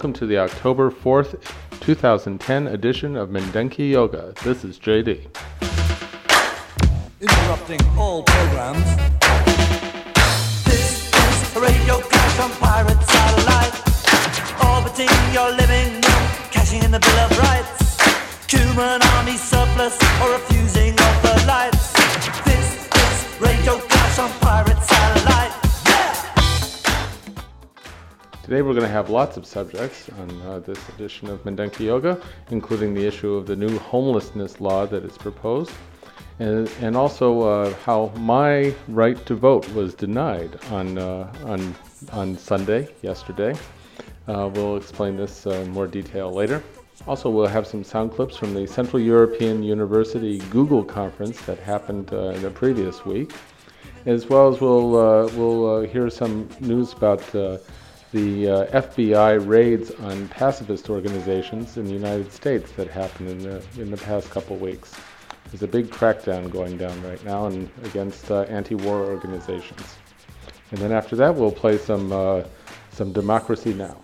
welcome to the October 4th, 2010 edition of Mindenki Joga. This is JD. Interrupting all programs. This is a radio clash on pirate satellite. Orbiting your living room, cashing in the Bill of Rights. Human army surplus or refusing of the lights. This is radio clash on pirate satellite. Today we're going to have lots of subjects on uh, this edition of Mindenki Joga, including the issue of the new homelessness law that is proposed, and, and also uh, how my right to vote was denied on, uh, on, on Sunday, yesterday. Uh, we'll explain this uh, in more detail later. Also, we'll have some sound clips from the Central European University Google conference that happened uh, in the previous week, as well as we'll, we'll hear some news about the uh, FBI raids on pacifist organizations in the United States that happened in the, in the past couple weeks. There's a big crackdown going down right now and against uh, anti-war organizations. And then after that, we'll play some, uh, some Democracy Now!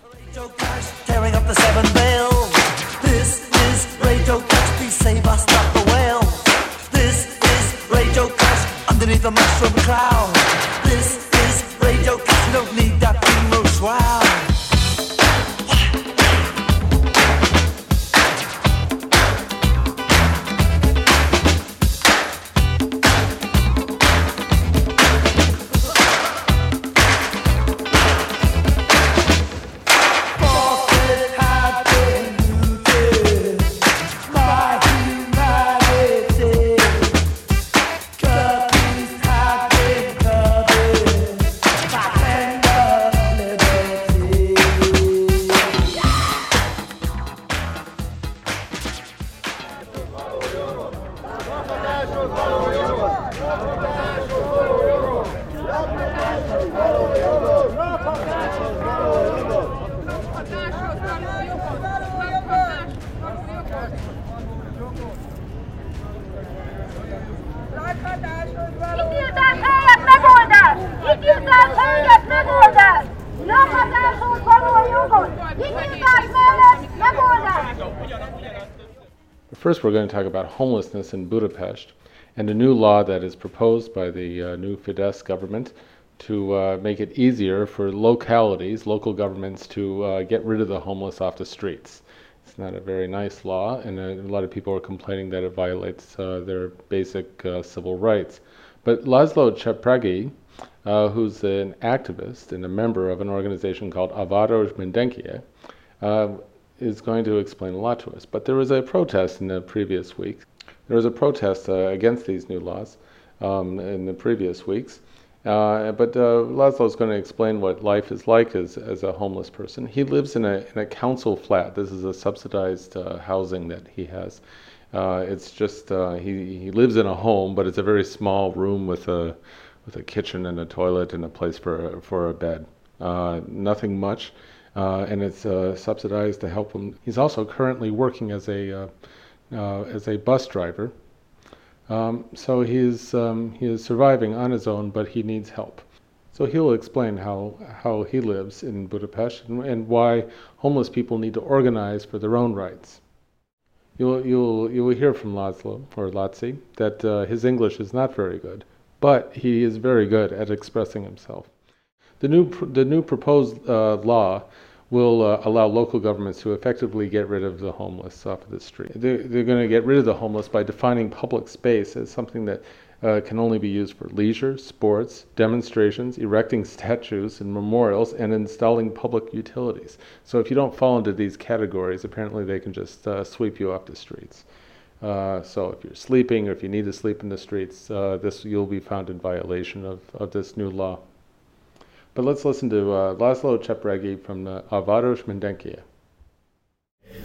Underneath the mushroom cloud. This is radio clash, we we're going to talk about homelessness in Budapest and a new law that is proposed by the uh, new Fidesz government to uh, make it easier for localities, local governments, to uh, get rid of the homeless off the streets. It's not a very nice law, and a, a lot of people are complaining that it violates uh, their basic uh, civil rights. But Laszlo Csepregi, uh, who's an activist and a member of an organization called A Város Mindenkié, uh, is going to explain a lot to us. But there was a protest in the previous week. There was a protest uh, against these new laws um, in the previous weeks. Uh, but uh, Laszlo is going to explain what life is like as, as a homeless person. He lives in a, in a council flat. This is a subsidized uh, housing that he has. Uh, it's just uh, he he lives in a home, but it's a very small room with a with a kitchen and a toilet and a place for for a bed. Uh, nothing much, and it's uh, subsidized to help him. He's also currently working as a uh, uh, as a bus driver. Um, so he is um, he is surviving on his own, but he needs help. So he'll explain how how he lives in Budapest and, and why homeless people need to organize for their own rights. You'll you'll you will hear from Laszlo or Laci that uh, his English is not very good, but he is very good at expressing himself. The new the new proposed uh, law will uh, allow local governments to effectively get rid of the homeless off of the street. They're, they're going to get rid of the homeless by defining public space as something that uh, can only be used for leisure, sports, demonstrations, erecting statues and memorials, and installing public utilities. So if you don't fall into these categories, apparently they can just uh, sweep you off the streets. Uh, so if you're sleeping or if you need to sleep in the streets, uh, this you'll be found in violation of, of this new law. But let's listen to uh, Laszlo Csepregi from the A Város Mindenkié.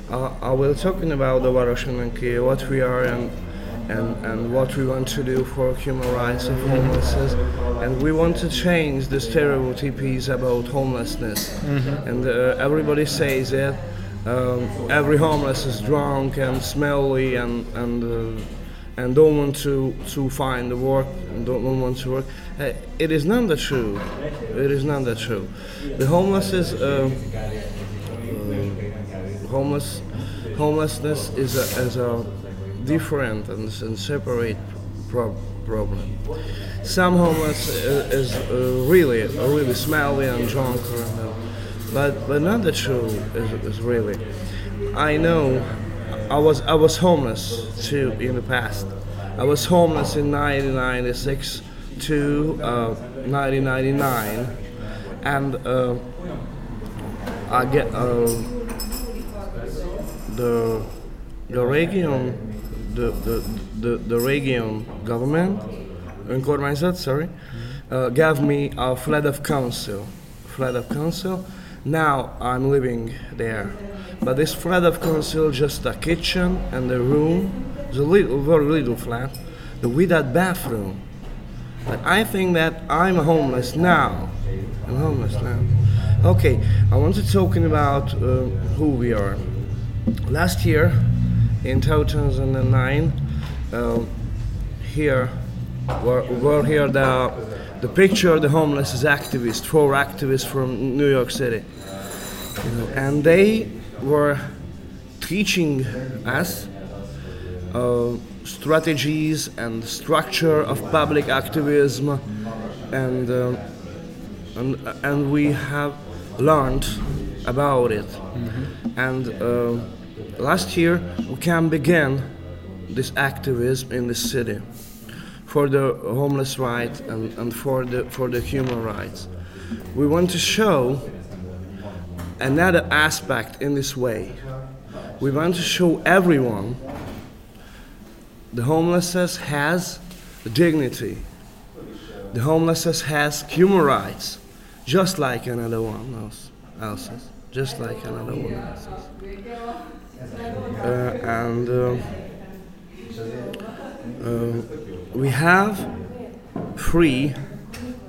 Uh, I will talking about the Varoshananki, what we are and, and, and what we want to do for human rights of homelessness. And we want to change the stereotypes about homelessness. And uh, everybody says that um, every homeless is drunk and smelly and, and, uh, and don't want to, to find the work and don't, want to work. Uh, it is not the true. It is not the true. The homeless is. Uh, uh, homeless homelessness is a, is a different and, and separate pro- problem. Some homeless i- is uh, really really smelly and drunk, uh, but but not the true is, is really. I know I was I was homeless too in the past. I was homeless in 1996 to uh, 1999, and uh, I get uh, the the region the the the, the region government önkormányzat sorry uh, gave me a flat of council flat of council now i'm living there. But this flat of council just a kitchen and a room it's a little very little flat the without bathroom. But i think that i'm homeless now. I'm homeless now. Okay i want to talking about uh, who we are. Last year in 2009 uh, here were, were here the, the picture of the homeless is activists four activists from new york city. You know, and they were teaching us uh, strategies and structure of public activism and uh, and, and we have learned about it. And uh, last year we can begin this activism in the city for the homeless rights and, and for the for the human rights. We want to show another aspect in this way. We want to show everyone the homelessness has dignity. The homelessness has human rights, just like another one else, just like another one else's. Uh, and uh, uh, we have three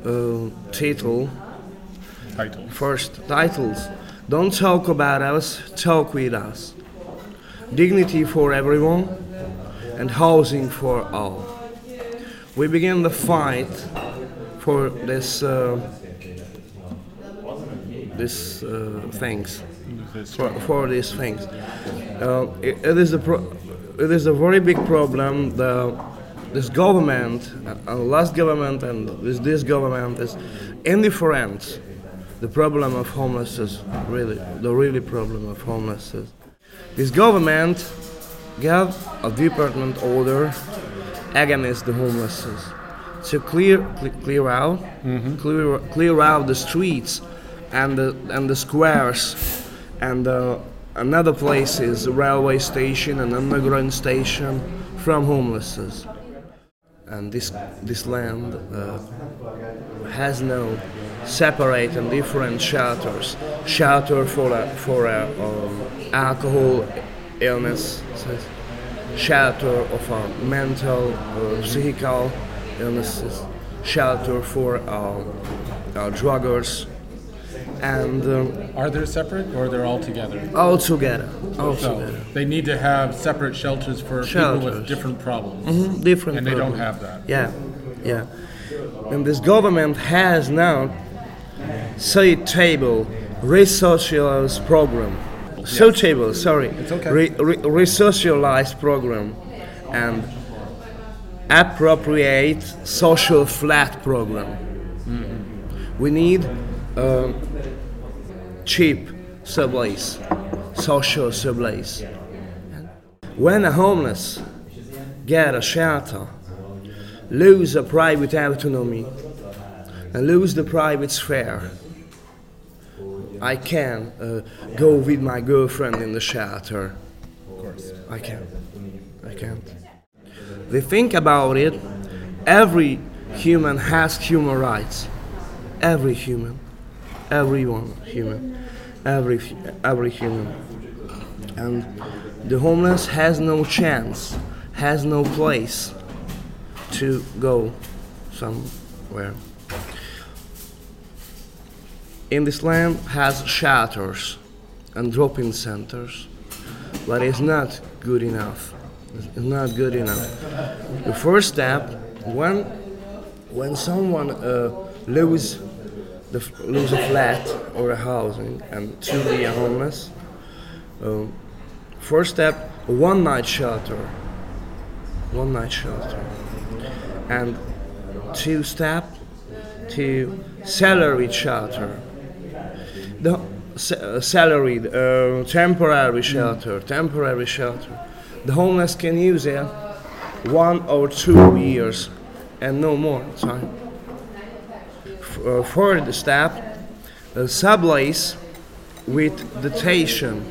uh, title, Title. first titles. Don't talk about us, talk with us. Dignity for everyone and housing for all. We begin the fight for this uh, this uh, things for, for these things. Uh, it, it is a pro- it is a very big problem. The this government, uh, last government, and this this government is indifferent. The problem of homelessness, really, the really problem of homelessness. This government gave a department order against the homelessness to clear cle- clear out clear clear out the streets and the and the squares and uh, another place is railway station and underground station from homelessness and this this land uh, has no separate and different shelters. Shelter for uh, for uh, um, alcohol illness shelter of uh, mental uh, physical illnesses. Shelter for uh, uh, druggers and um, Are they separate or they're all together? all together all So together they need to have separate shelters for people with different problems. Mhm, different And they don't have that. Yeah, yeah. And this government has now say table resocialized program. So table, sorry. It's okay. Re, re, resocialized program and appropriate social flat program. Mm-hmm. We need um, cheap subways, social subways. When a homeless get a shelter, lose a private autonomy, and lose the private sphere, I can uh, go with my girlfriend in the shelter. Of course. I can. I can't. They think about it. Every human has human rights. Every human. Everyone human. Every every human. And the homeless has no chance, has no place to go somewhere. In this land has shelters and drop-in centers, but it's not good enough. It's not good enough. The first step, when when someone uh, the lose a flat or a housing and to be a homeless, um, first step, one night shelter. One night shelter. And two step to salary shelter. The uh, salary, uh, temporary shelter, temporary shelter. The homeless can use it one or two years and no more time. Uh, third step, uh, sublease with dotation.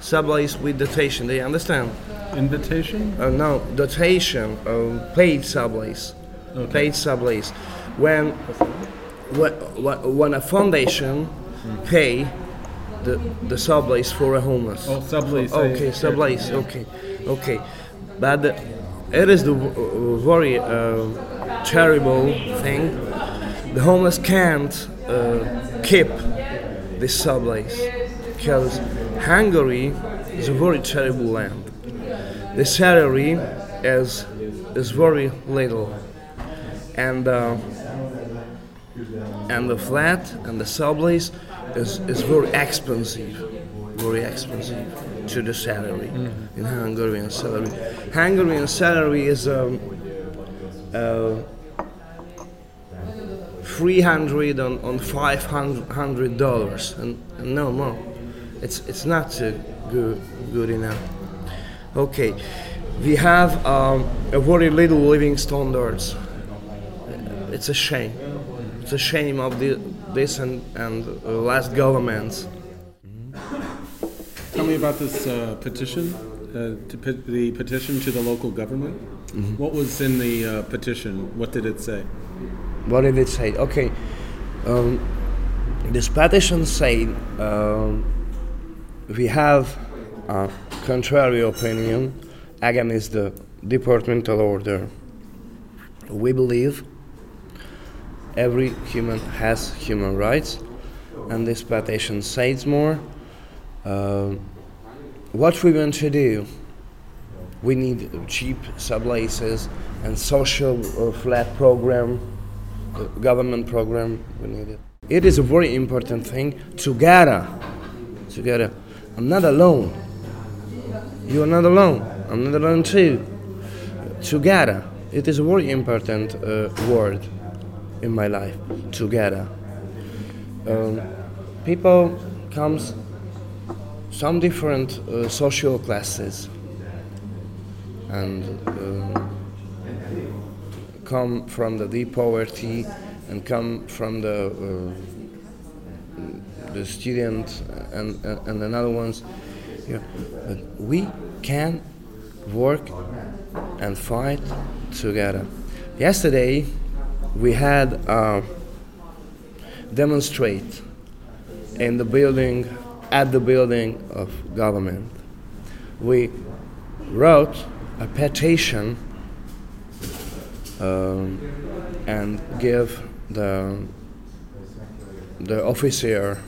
Sublease with dotation. Do you understand? Invitation? Uh, no, dotation, uh, paid sublease. Paid sublease. When, when, when a foundation pay the, the sublease for a homeless. Oh, sublease, Okay, sublease. Okay, okay. But the, it is the uh, very uh, terrible thing. The homeless can't uh, keep this subways because Hungary is a very terrible land. The salary is is very little, and uh, and the flat and the subways is, is very expensive, very expensive to the salary in Hungarian salary. Hungarian salary is um, uh, 300 on, on 500 dollars and, and no more. It's it's not uh, good good enough. Okay, we have um, a very little living standards. It's a shame. It's a shame of the, this and, and uh, last governments. Tell me about this uh, petition, uh, to the petition to the local government. What was in the uh, petition? What did it say? What did it say? Okay, um, this petition said um, we have a contrary opinion against the departmental order. We believe every human has human rights, and this petition says more. Um, what we want to do, we need cheap subleases and social uh, flat program, uh, government program. We need it. It is a very important thing. Together, together. I'm not alone. You are not alone. I'm not alone too. Together. It is a very important uh, word in my life. Together. Um, people comes some different uh, social classes and um, come from the deep poverty and come from the uh, the student and, and, another ones yeah. but we can work and fight together yesterday we had a demonstrate in the building at the building of government we wrote a petition um, and give the the officer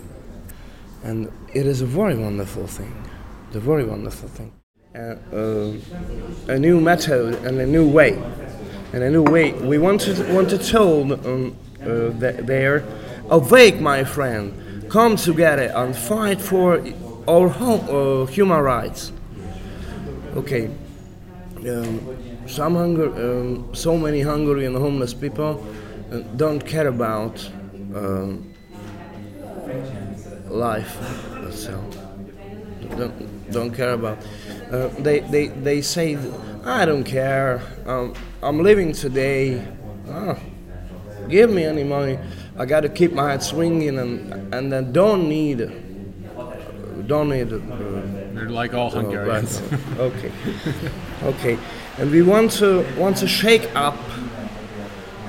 and it is a very wonderful thing the very wonderful thing. Uh, uh, a new method and a new way and a new way. We want to want to tell um, uh, there awake my friend. Come together and fight for our home, uh, human rights. Okay. Um, some hunger, um, so many hungry and homeless people uh, don't care about um, life itself. Don't, don't care about. Uh, they, they, they say, I don't care. Um, I'm living today. Ah, give me any money. I got to keep my head swinging and and I don't need don't need. Uh, They're like all Oh, Hungarians. right. okay. Okay. And we want to want to shake up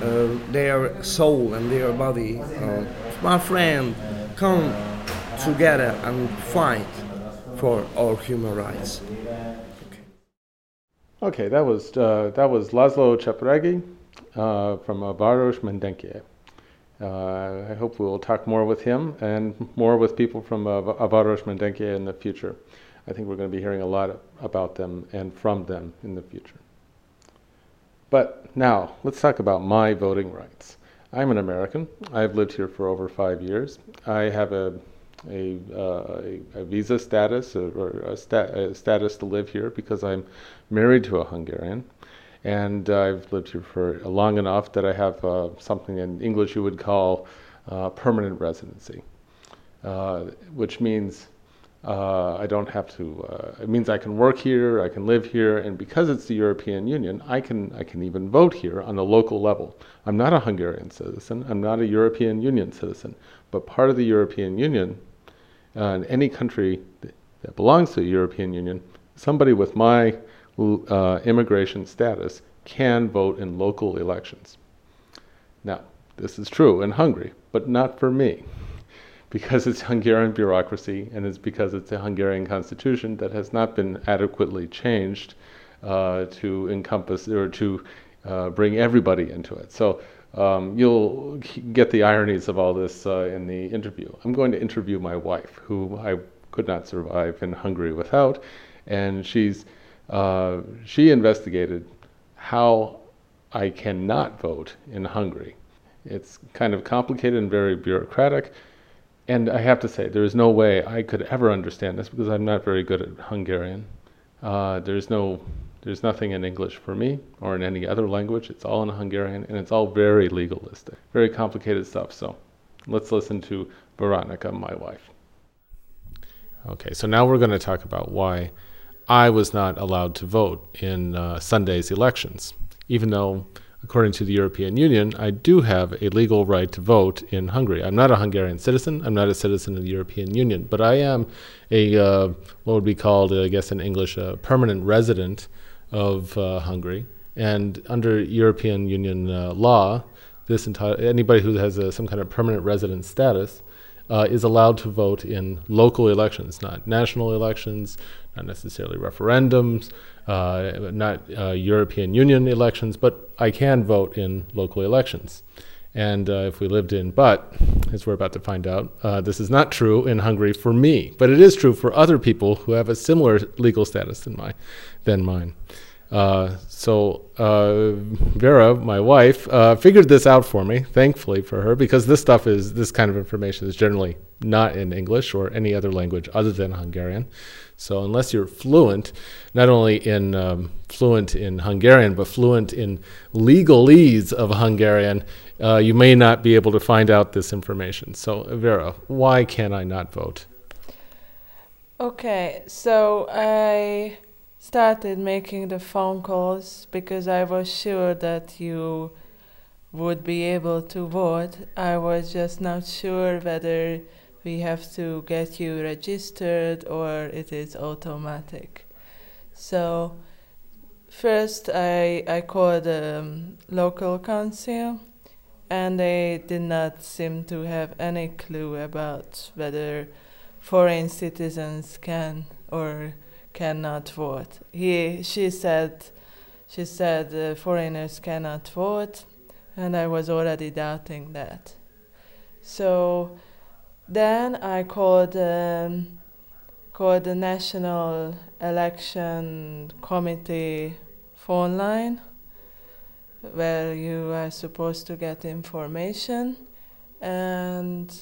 uh, their soul and their body. Uh, my friend, come together and fight for our human rights. Okay, that was uh, that was Laszlo Csepregi uh, from uh, Város Mindenkié. Uh, I hope we will talk more with him and more with people from uh, Va- Város Mindenkié in the future. I think we're going to be hearing a lot about them and from them in the future. But now, let's talk about my voting rights. I'm an American. I've lived here for over five years. I have a a, uh, a, visa status or, a, sta- a, status to live here because I'm married to a Hungarian. And I've lived here for long enough that I have uh, something in English you would call uh, permanent residency, uh, which means uh, I don't have to. Uh, it means I can work here, I can live here, and because it's the European Union, I can I can even vote here on the local level. I'm not a Hungarian citizen. I'm not a European Union citizen, but part of the European Union, uh, in any country that, that, belongs to the European Union, somebody with my uh, immigration status can vote in local elections. Now, this is true in Hungary, but not for me because it's Hungarian bureaucracy and it's because it's a Hungarian constitution that has not been adequately changed uh, to encompass or to uh, bring everybody into it. So um, you'll get the ironies of all this uh, in the interview. I'm going to interview my wife, who I could not survive in Hungary without, and she's uh, she investigated how I cannot vote in Hungary. It's kind of complicated and very bureaucratic. And I have to say, there is no way I could ever understand this because I'm not very good at Hungarian. Uh, there's no, there's nothing in English for me or in any other language. It's all in Hungarian, and it's all very legalistic, very complicated stuff. So, let's listen to Veronica, my wife. Okay, so now we're going to talk about why I was not allowed to vote in uh, Sunday's elections, even though according to the European Union, I do have a legal right to vote in Hungary. I'm not a Hungarian citizen. I'm not a citizen of the European Union, but I am a uh, what would be called, I guess, in English, a permanent resident of uh, Hungary. And under European Union uh, law, this enti- anybody who has a, some kind of permanent resident status uh, is allowed to vote in local elections, not national elections, not necessarily referendums, uh, not uh, European Union elections, but I can vote in local elections. And uh, if we lived in, but as we're about to find out, uh, this is not true in Hungary for me, but it is true for other people who have a similar legal status than my, than mine. Uh, so uh, Vera, my wife, figured this out for me. Thankfully for her, because this stuff is this kind of information is generally not in English or any other language other than Hungarian. So unless you're fluent, not only in um, fluent in Hungarian, but fluent in legalese of Hungarian, uh, you may not be able to find out this information. So Vera, why can I not vote? Okay, so I started making the phone calls because I was sure that you would be able to vote. I was just not sure whether we have to get you registered or it is automatic. So first I I called the um, local council and they did not seem to have any clue about whether foreign citizens can or cannot vote. He she said she said uh, foreigners cannot vote and I was already doubting that. So then I called um, called the National Election Committee phone line where you are supposed to get information. And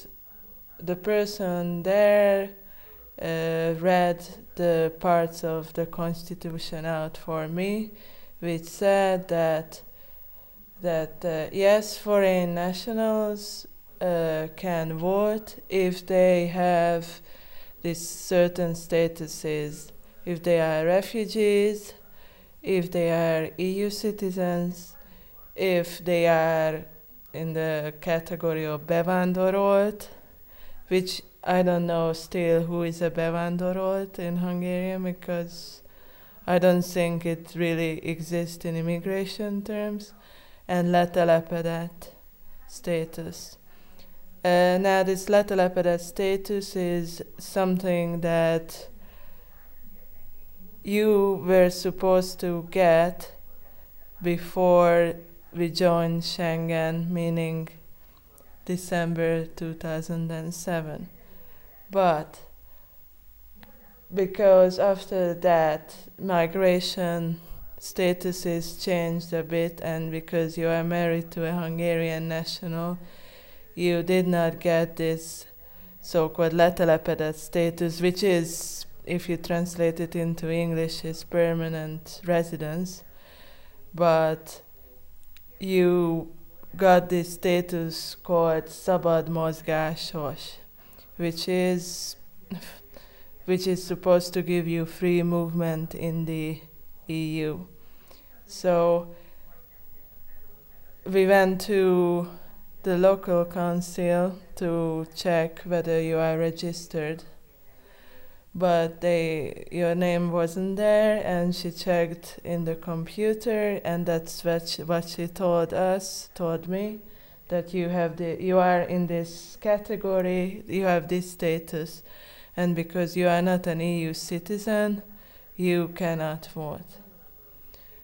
the person there uh, read the parts of the constitution out for me which said that that uh, yes foreign nationals uh, can vote if they have these certain statuses, if they are refugees, if they are EU citizens, if they are in the category of bevándorolt, which I don't know still who is a bevándorolt in Hungarian because I don't think it really exists in immigration terms, and letelepedett status. Uh, now, this letelepedett status is something that you were supposed to get before we joined Schengen, meaning December 2007. But because after that migration status is changed a bit, and because you are married to a Hungarian national, you did not get this so-called letelepedett status, which is, if you translate it into English, is permanent residence. But you got this status called szabad mozgásos, which is which is supposed to give you free movement in the EU. So we went to the local council to check whether you are registered. But they your name wasn't there and she checked in the computer and that's what she, what she told us told me that you have the you are in this category you have this status and because you are not an EU citizen you cannot vote.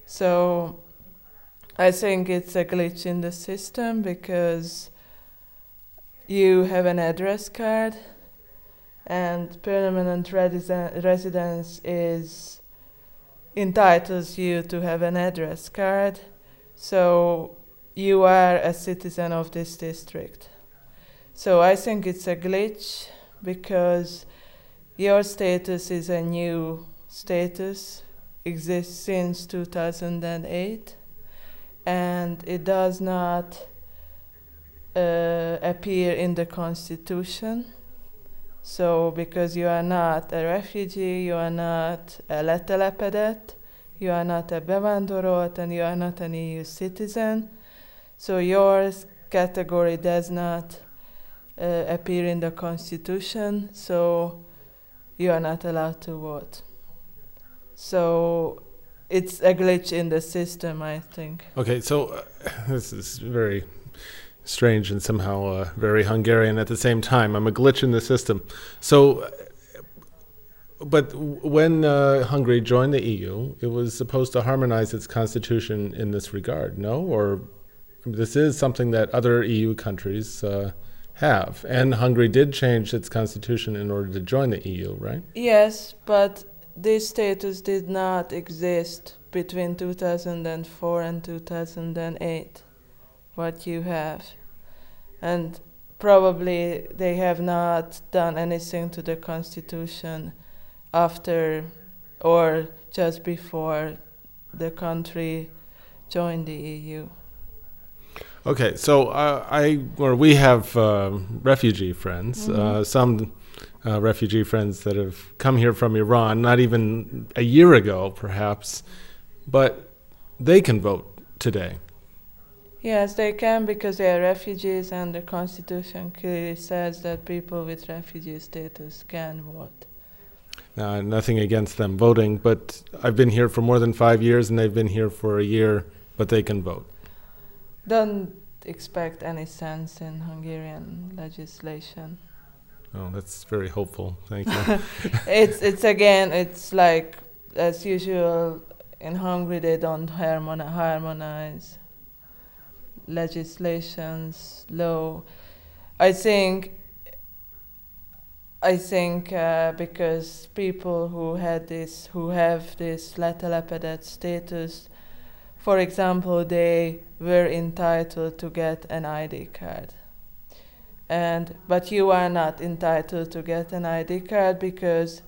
So I think it's a glitch in the system because you have an address card and permanent resi- residence is entitles you to have an address card. So you are a citizen of this district. So i think it's a glitch because your status is a new status exists since 2008 and it does not uh, appear in the constitution. So, because you are not a refugee, you are not a letelepedett, you are not a bevándorolt, and you are not an EU citizen, so your category does not uh, appear in the constitution, so you are not allowed to vote. So, it's a glitch in the system, I think. Okay, so uh, this is very strange and somehow uh, very Hungarian at the same time. I'm a glitch in the system. So, uh, but when uh, Hungary joined the EU, it was supposed to harmonize its constitution in this regard, no? Or this is something that other EU countries uh, have. And Hungary did change its constitution in order to join the EU, right? Yes, but this status did not exist between 2004 and 2008 what you have. And probably they have not done anything to the constitution after or just before the country joined the EU. Okay, so uh, I or we have uh, refugee friends, Mm-hmm. uh, some uh, refugee friends that have come here from Iran, not even a year ago, perhaps, but they can vote today. Yes, they can because they are refugees, and the constitution clearly says that people with refugee status can vote. Uh, nothing against them voting, but I've been here for more than five years, and they've been here for a year, but they can vote. Don't expect any sense in Hungarian legislation. Oh, that's very hopeful. Thank you. it's it's again it's like as usual in Hungary they don't harmoni- harmonize legislations law I think I think uh, because people who had this who have this letelepedett status for example they were entitled to get an ID card and but you are not entitled to get an ID card because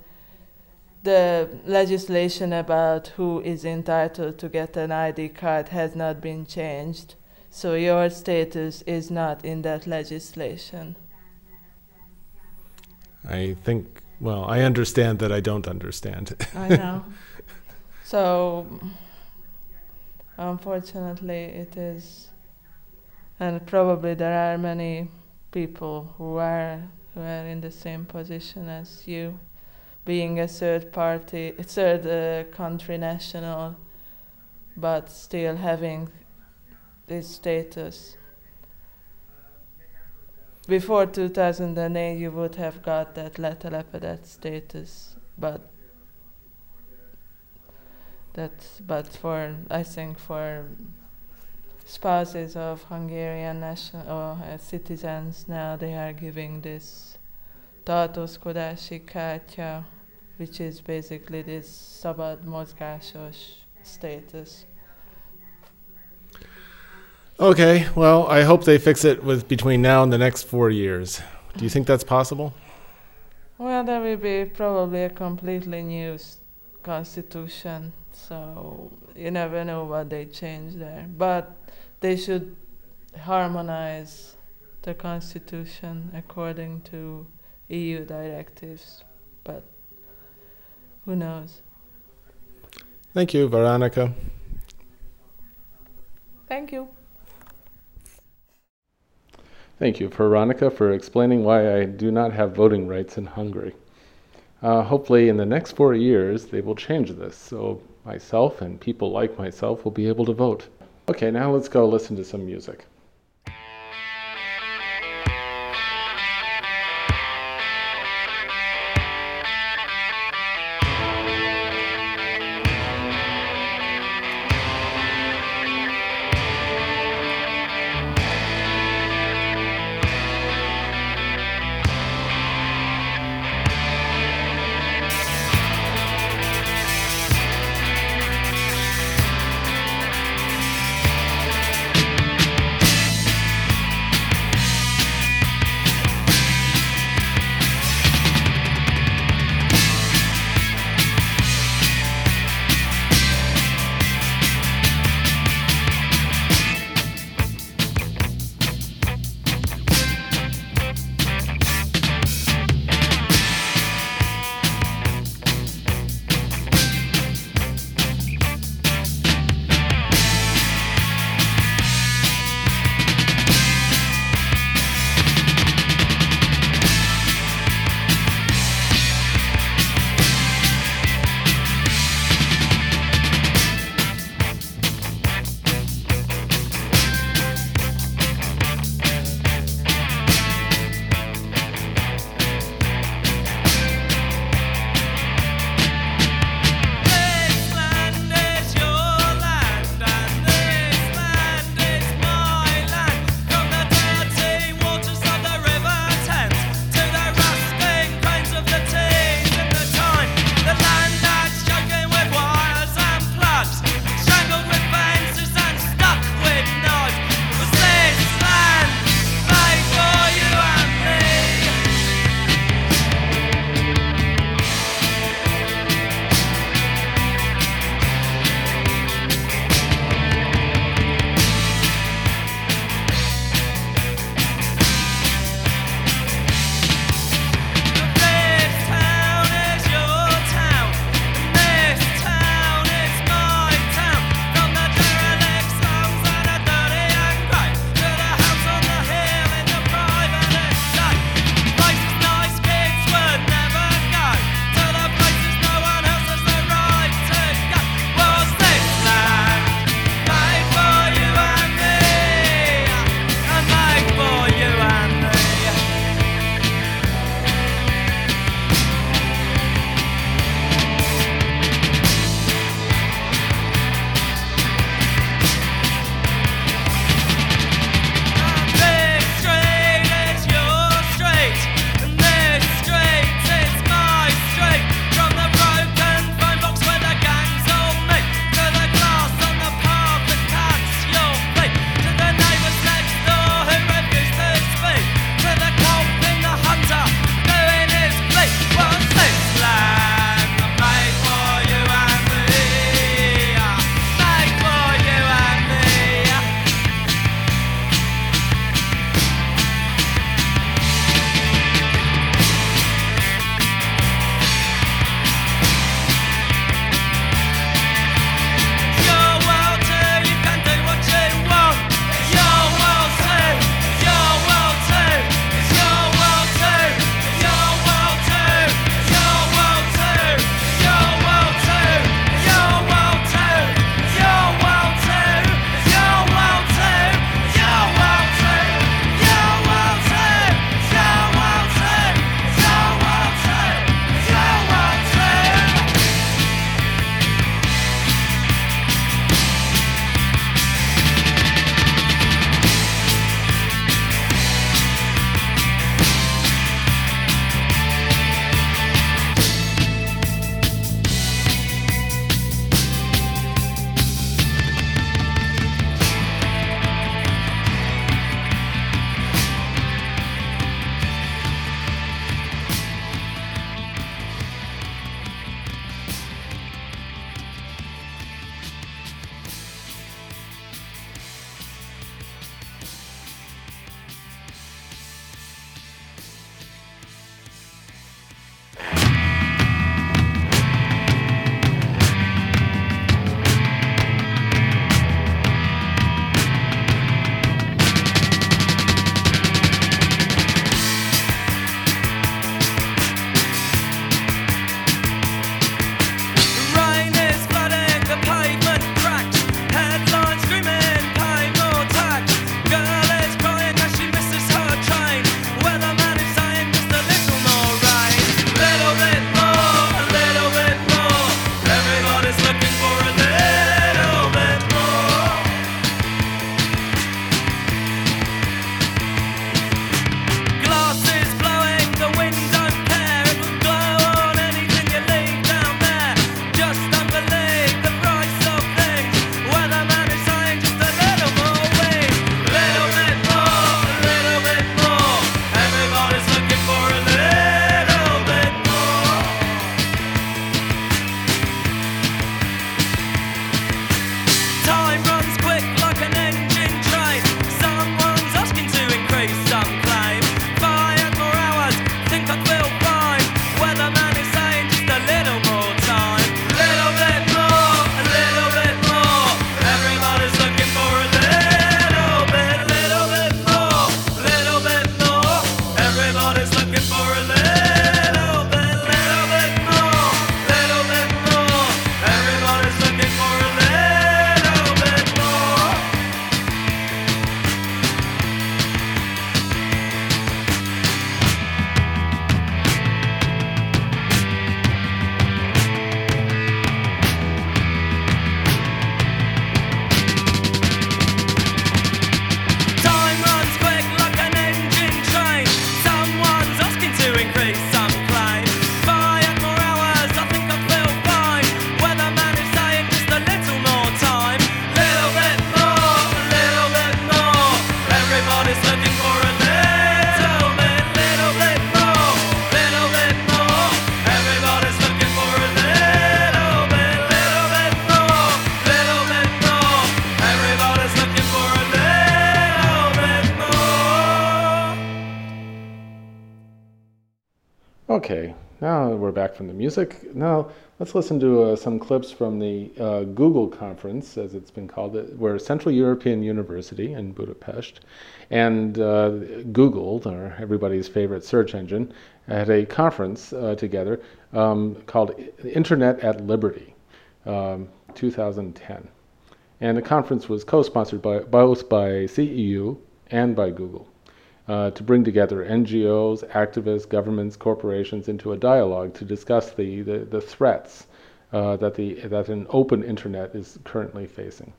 the legislation about who is entitled to get an ID card has not been changed. So your status is not in that legislation. I think, well, I understand that I don't understand. I know. so unfortunately it is and probably there are many people who are who are in the same position as you being a third party third uh, country national but still having this status. Before 2008 you would have got that letelepedett status but that but for I think for spouses of Hungarian national or uh, citizens now they are giving this tartózkodási kártya which is basically this szabad mozgásos status. okay, well, I hope they fix it with between now and the next four years. Do you think that's possible? Well, there will be probably a completely new constitution, so you never know what they change there. But they should harmonize the constitution according to EU directives. But who knows? Thank you, Veronica. Thank you. Thank you, Veronica, for explaining why I do not have voting rights in Hungary. Uh, hopefully, in the next four years, they will change this so myself and people like myself will be able to vote. Okay, now let's go listen to some music. Okay, now we're back from the music. Now let's listen to uh, some clips from the uh, Google conference, as it's been called, uh, where Central European University in Budapest and uh, Google, or everybody's favorite search engine, had a conference uh, together um, called Internet at Liberty, um, 2010. And the conference was co-sponsored by both by CEU and by Google uh, to bring together NGOs, activists, governments, corporations into a dialogue to discuss the, the, the threats uh, that, the, that an open internet is currently facing.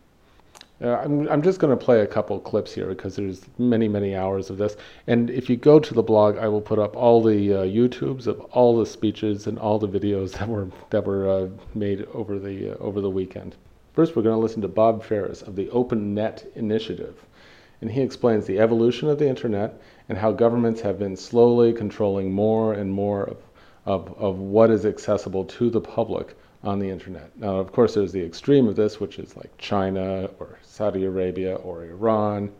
Uh, I'm, I'm just going to play a couple clips here because there's many, many hours of this. And if you go to the blog, I will put up all the uh, YouTubes of all the speeches and all the videos that were, that were uh, made over the, uh, over the weekend. First, we're going to listen to Bob Faris of the Open Net Initiative and he explains the evolution of the internet and how governments have been slowly controlling more and more of, of, of what is accessible to the public on the internet. Now, of course, there's the extreme of this, which is like China or Saudi Arabia or Iran,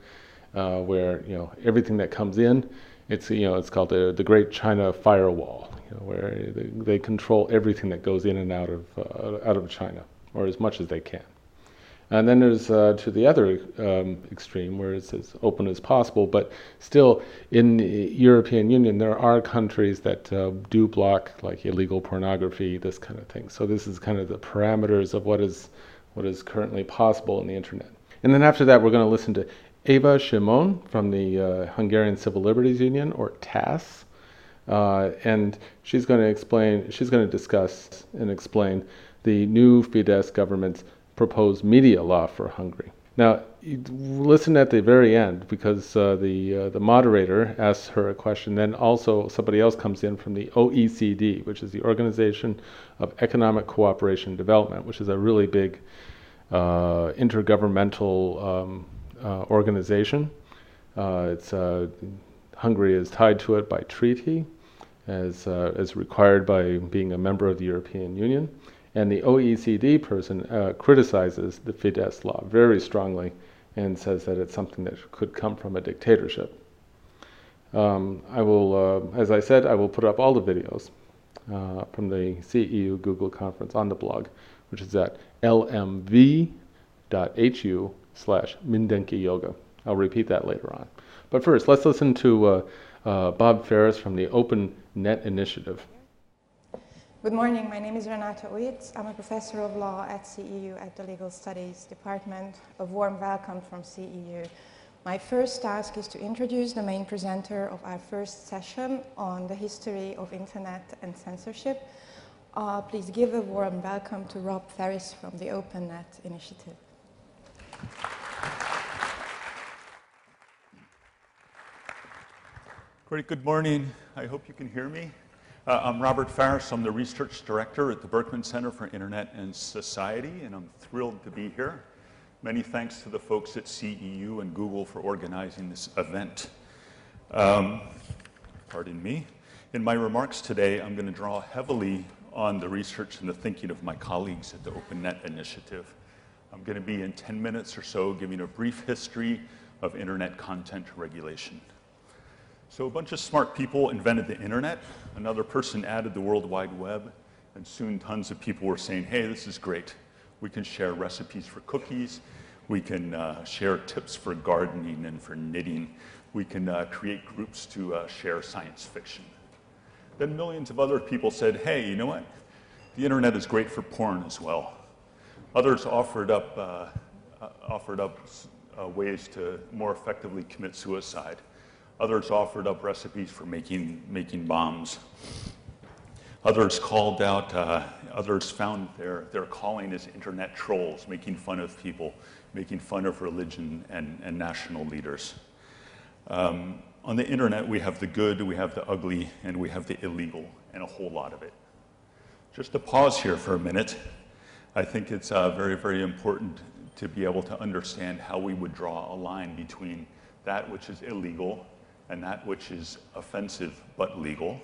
uh, where you know everything that comes in, it's you know it's called the the Great China Firewall, you know, where they, they control everything that goes in and out of uh, out of China, or as much as they can. And then there's uh, to the other um, extreme, where it's as open as possible, but still in the European Union, there are countries that uh, do block like illegal pornography, this kind of thing. So this is kind of the parameters of what is what is currently possible in the internet. And then after that, we're going to listen to Eva Simon from the uh, Hungarian Civil Liberties Union, or TASZ. Uh, and she's going to explain, she's going to discuss and explain the new Fidesz government's proposed media law for Hungary. Now, listen at the very end because uh, the uh, the moderator asks her a question. Then also somebody else comes in from the OECD, which is the Organization of Economic Cooperation and Development, which is a really big uh, intergovernmental um, uh, organization. Uh, it's uh, Hungary is tied to it by treaty, as as required by being a member of the European Union. And the OECD person uh, criticizes the Fidesz law very strongly and says that it's something that could come from a dictatorship. Um, I will, uh, as I said, I will put up all the videos uh, from the CEU Google conference on the blog, which is at lmv.hu slash Mindenki Joga. I'll repeat that later on. But first, let's listen to uh, uh, Bob Faris from the Open Net Initiative. Good morning, my name is Renata Uitz. I'm a professor of law at CEU at the Legal Studies Department. A warm welcome from CEU. My first task is to introduce the main presenter of our first session on the history of internet and censorship. Uh, please give a warm welcome to Rob Faris from the OpenNet Initiative. Great, good morning. I hope you can hear me. Uh, I'm Robert Faris. I'm the research director at the Berkman Center for Internet and Society, and I'm thrilled to be here. Many thanks to the folks at CEU and Google for organizing this event. Um, pardon me. In my remarks today, I'm going to draw heavily on the research and the thinking of my colleagues at the OpenNet Initiative. I'm going to be in 10 minutes or so giving a brief history of internet content regulation. So a bunch of smart people invented the internet. Another person added the World Wide Web. And soon tons of people were saying, hey, this is great. We can share recipes for cookies. We can uh, share tips for gardening and for knitting. We can uh, create groups to uh, share science fiction. Then millions of other people said, hey, you know what? The internet is great for porn as well. Others offered up, uh, uh, offered up uh, ways to more effectively commit suicide. Others offered up recipes for making, making bombs. Others called out, uh, others found their, their calling as internet trolls, making fun of people, making fun of religion and, and national leaders. Um, on the internet, we have the good, we have the ugly, and we have the illegal, and a whole lot of it. Just to pause here for a minute, I think it's uh, very, very important to be able to understand how we would draw a line between that which is illegal and that which is offensive but legal,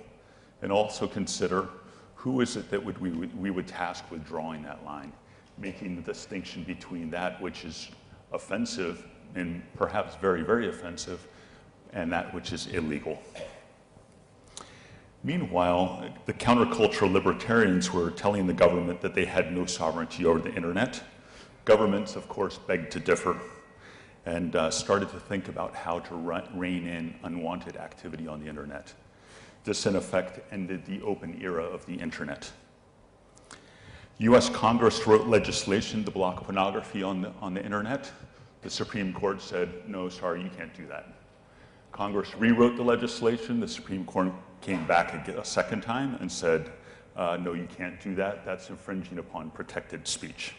and also consider who is it that would we, we would task with drawing that line, making the distinction between that which is offensive and perhaps very, very offensive, and that which is illegal. Meanwhile, the countercultural libertarians were telling the government that they had no sovereignty over the internet. Governments, of course, begged to differ and uh, started to think about how to rein in unwanted activity on the internet. This, in effect, ended the open era of the internet. US Congress wrote legislation to block pornography on the, on the internet. The Supreme Court said, no, sorry, you can't do that. Congress rewrote the legislation. The Supreme Court came back a, a second time and said, uh, no, you can't do that. That's infringing upon protected speech.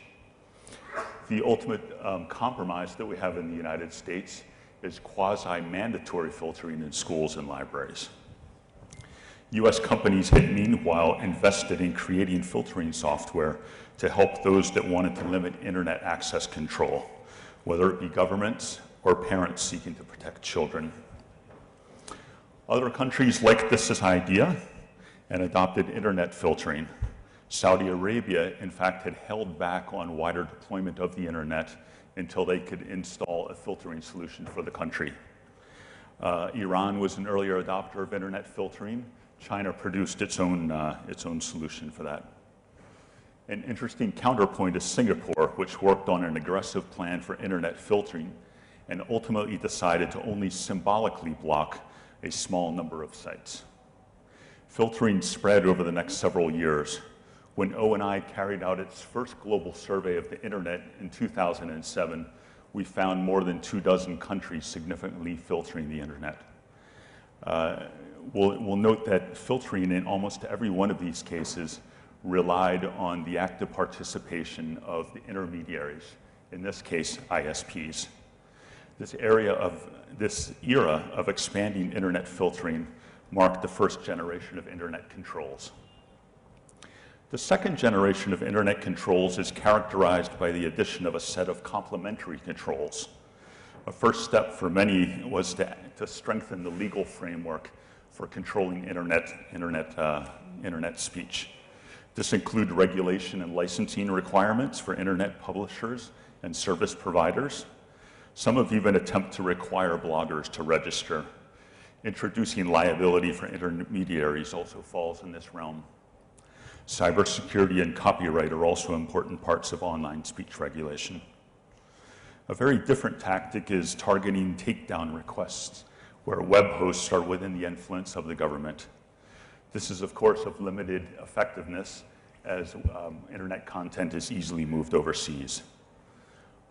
The ultimate um, compromise that we have in the United States is quasi mandatory filtering in schools and libraries. US companies had meanwhile invested in creating filtering software to help those that wanted to limit internet access control, whether it be governments or parents seeking to protect children. Other countries liked this idea and adopted internet filtering. Saudi Arabia, in fact, had held back on wider deployment of the internet until they could install a filtering solution for the country. Uh, Iran was an earlier adopter of internet filtering, China produced its own, uh, its own solution for that. An interesting counterpoint is Singapore, which worked on an aggressive plan for internet filtering and ultimately decided to only symbolically block a small number of sites. Filtering spread over the next several years. When ONI carried out its first global survey of the internet in 2007, we found more than two dozen countries significantly filtering the internet. Uh, we'll, we'll note that filtering in almost every one of these cases relied on the active participation of the intermediaries, in this case, ISPs. This area of this era of expanding internet filtering marked the first generation of internet controls. The second generation of internet controls is characterized by the addition of a set of complementary controls. A first step for many was to, to strengthen the legal framework for controlling internet, internet, uh, internet speech. This include regulation and licensing requirements for internet publishers and service providers. Some have even attempted to require bloggers to register. Introducing liability for intermediaries also falls in this realm. Cybersecurity and copyright are also important parts of online speech regulation. A very different tactic is targeting takedown requests where web hosts are within the influence of the government. This is, of course, of limited effectiveness as um, internet content is easily moved overseas.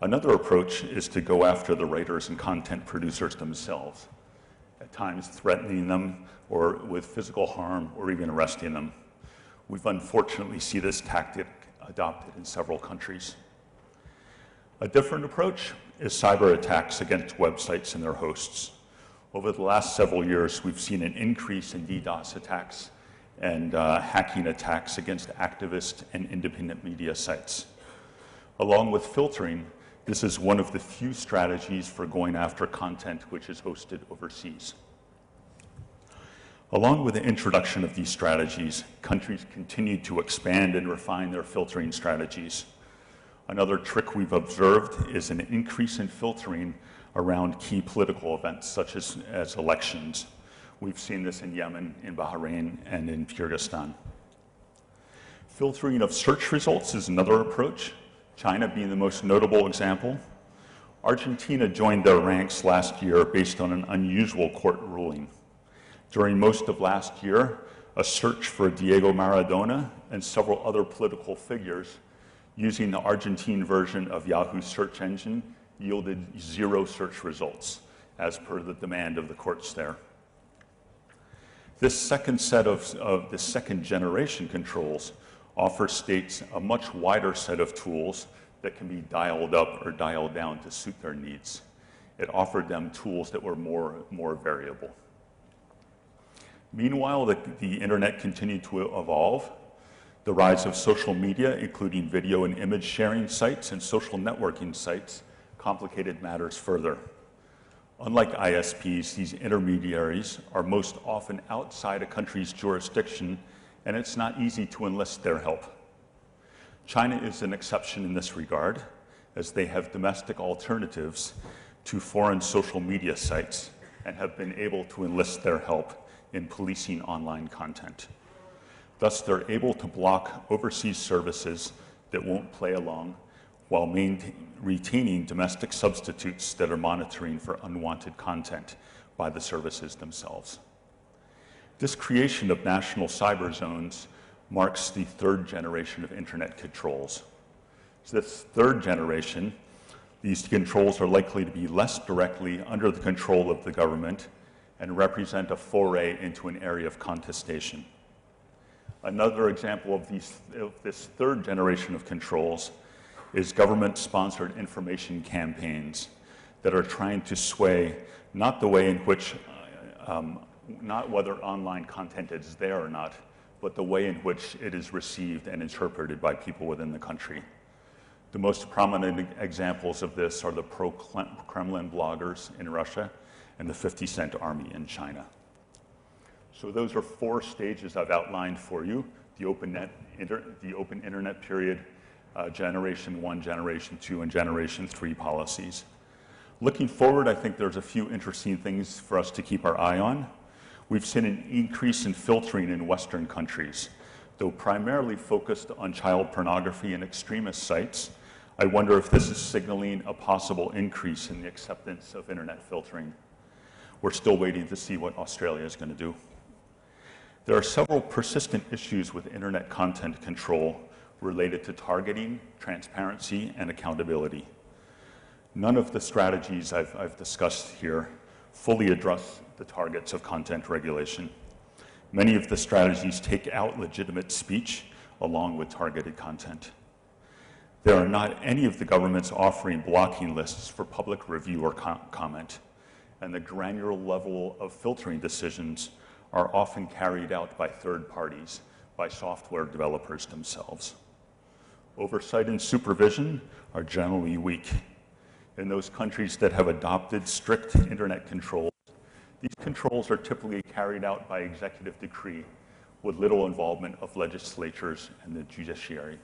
Another approach is to go after the writers and content producers themselves, at times threatening them or with physical harm or even arresting them. We've unfortunately seen this tactic adopted in several countries. A different approach is cyber attacks against websites and their hosts. Over the last several years, we've seen an increase in DDoS attacks and uh, hacking attacks against activist and independent media sites. Along with filtering, this is one of the few strategies for going after content which is hosted overseas. Along with the introduction of these strategies, countries continue to expand and refine their filtering strategies. Another trick we've observed is an increase in filtering around key political events such as, as elections. We've seen this in Yemen, in Bahrain, and in Kyrgyzstan. Filtering of search results is another approach, China being the most notable example. Argentina joined their ranks last year based on an unusual court ruling. During most of last year, a search for Diego Maradona and several other political figures using the Argentine version of Yahoo's search engine yielded zero search results as per the demand of the courts there. This second set of, of the second generation controls offers states a much wider set of tools that can be dialed up or dialed down to suit their needs. It offered them tools that were more, more variable. Meanwhile, the, the internet continued to evolve. The rise of social media, including video and image sharing sites and social networking sites, complicated matters further. Unlike ISPs, these intermediaries are most often outside a country's jurisdiction, and it's not easy to enlist their help. China is an exception in this regard, as they have domestic alternatives to foreign social media sites and have been able to enlist their help in policing online content. Thus, they're able to block overseas services that won't play along while retaining domestic substitutes that are monitoring for unwanted content by the services themselves. This creation of national cyber zones marks the third generation of internet controls. So this third generation, these controls are likely to be less directly under the control of the government and represent a foray into an area of contestation. Another example of, these, of this third generation of controls is government-sponsored information campaigns that are trying to sway not the way in which, um, not whether online content is there or not, but the way in which it is received and interpreted by people within the country. The most prominent examples of this are the pro-Kremlin bloggers in Russia and the 50 Cent Army in China. So those are four stages I've outlined for you, the open, net, inter, the open internet period, uh, generation one, generation two, and generation three policies. Looking forward, I think there's a few interesting things for us to keep our eye on. We've seen an increase in filtering in Western countries. Though primarily focused on child pornography and extremist sites, I wonder if this is signaling a possible increase in the acceptance of internet filtering. We're still waiting to see what Australia is going to do. There are several persistent issues with internet content control related to targeting, transparency, and accountability. None of the strategies I've, I've discussed here fully address the targets of content regulation. Many of the strategies take out legitimate speech along with targeted content. There are not any of the governments offering blocking lists for public review or com comment, and the granular level of filtering decisions are often carried out by third parties, by software developers themselves. Oversight and supervision are generally weak. In those countries that have adopted strict internet controls, these controls are typically carried out by executive decree with little involvement of legislatures and the judiciary.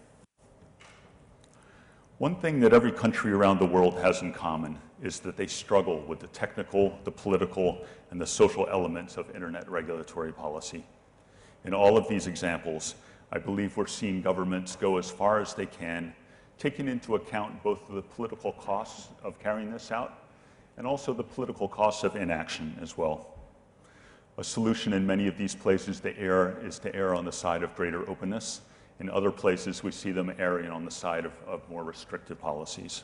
One thing that every country around the world has in common is that they struggle with the technical, the political, and the social elements of internet regulatory policy. In all of these examples, I believe we're seeing governments go as far as they can, taking into account both the political costs of carrying this out and also the political costs of inaction as well. A solution in many of these places the err is to err on the side of greater openness. In other places, we see them erring on the side of, of more restrictive policies.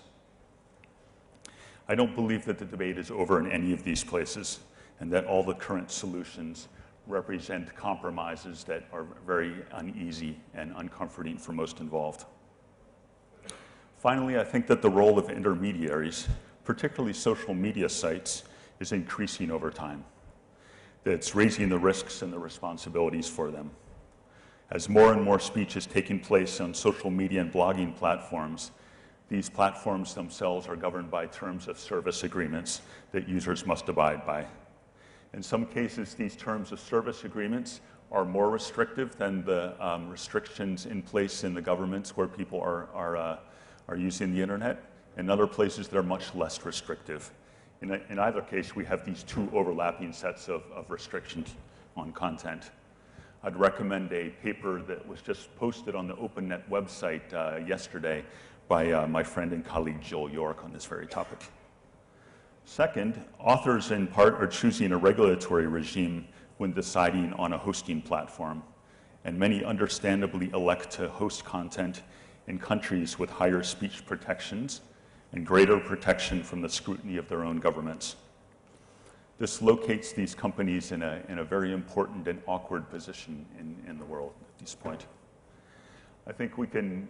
I don't believe that the debate is over in any of these places and that all the current solutions represent compromises that are very uneasy and uncomforting for most involved. Finally, I think that the role of intermediaries particularly social media sites, is increasing over time. That's raising the risks and the responsibilities for them. As more and more speech is taking place on social media and blogging platforms, these platforms themselves are governed by terms of service agreements that users must abide by. In some cases, these terms of service agreements are more restrictive than the um, restrictions in place in the governments where people are, are, uh, are using the internet. In other places, they're much less restrictive. In, a, in either case, we have these two overlapping sets of, of restrictions on content. I'd recommend a paper that was just posted on the OpenNet website uh, yesterday by uh, my friend and colleague Jill York on this very topic. Second, authors in part are choosing a regulatory regime when deciding on a hosting platform, and many understandably elect to host content in countries with higher speech protections and greater protection from the scrutiny of their own governments. This locates these companies in a, in a very important and awkward position in, in the world at this point. I think we can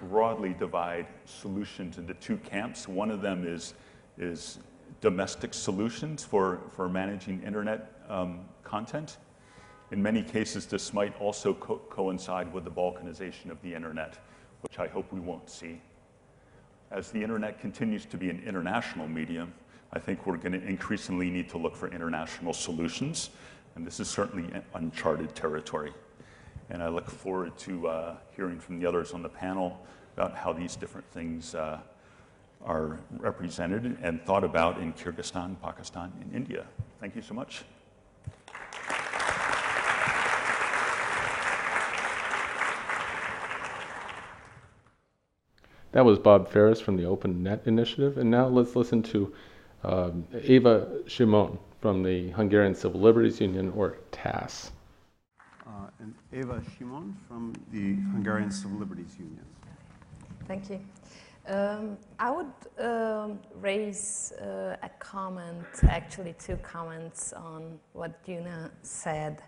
broadly divide solutions into two camps. One of them is, is domestic solutions for, for managing internet um, content. In many cases, this might also co coincide with the balkanization of the internet, which I hope we won't see. As the internet continues to be an international medium, I think we're going to increasingly need to look for international solutions, and this is certainly uncharted territory and I look forward to uh, hearing from the others on the panel about how these different things uh, are represented and thought about in Kyrgyzstan, Pakistan, and India. Thank you so much. That was Bob Faris from the Open Net Initiative. And now let's listen to um, Eva Simon from the Hungarian Civil Liberties Union, or TASZ. Uh, and Eva Simon from the Hungarian Civil Liberties Union. Thank you. Um, I would um, raise uh, a comment, actually two comments on what Juna said.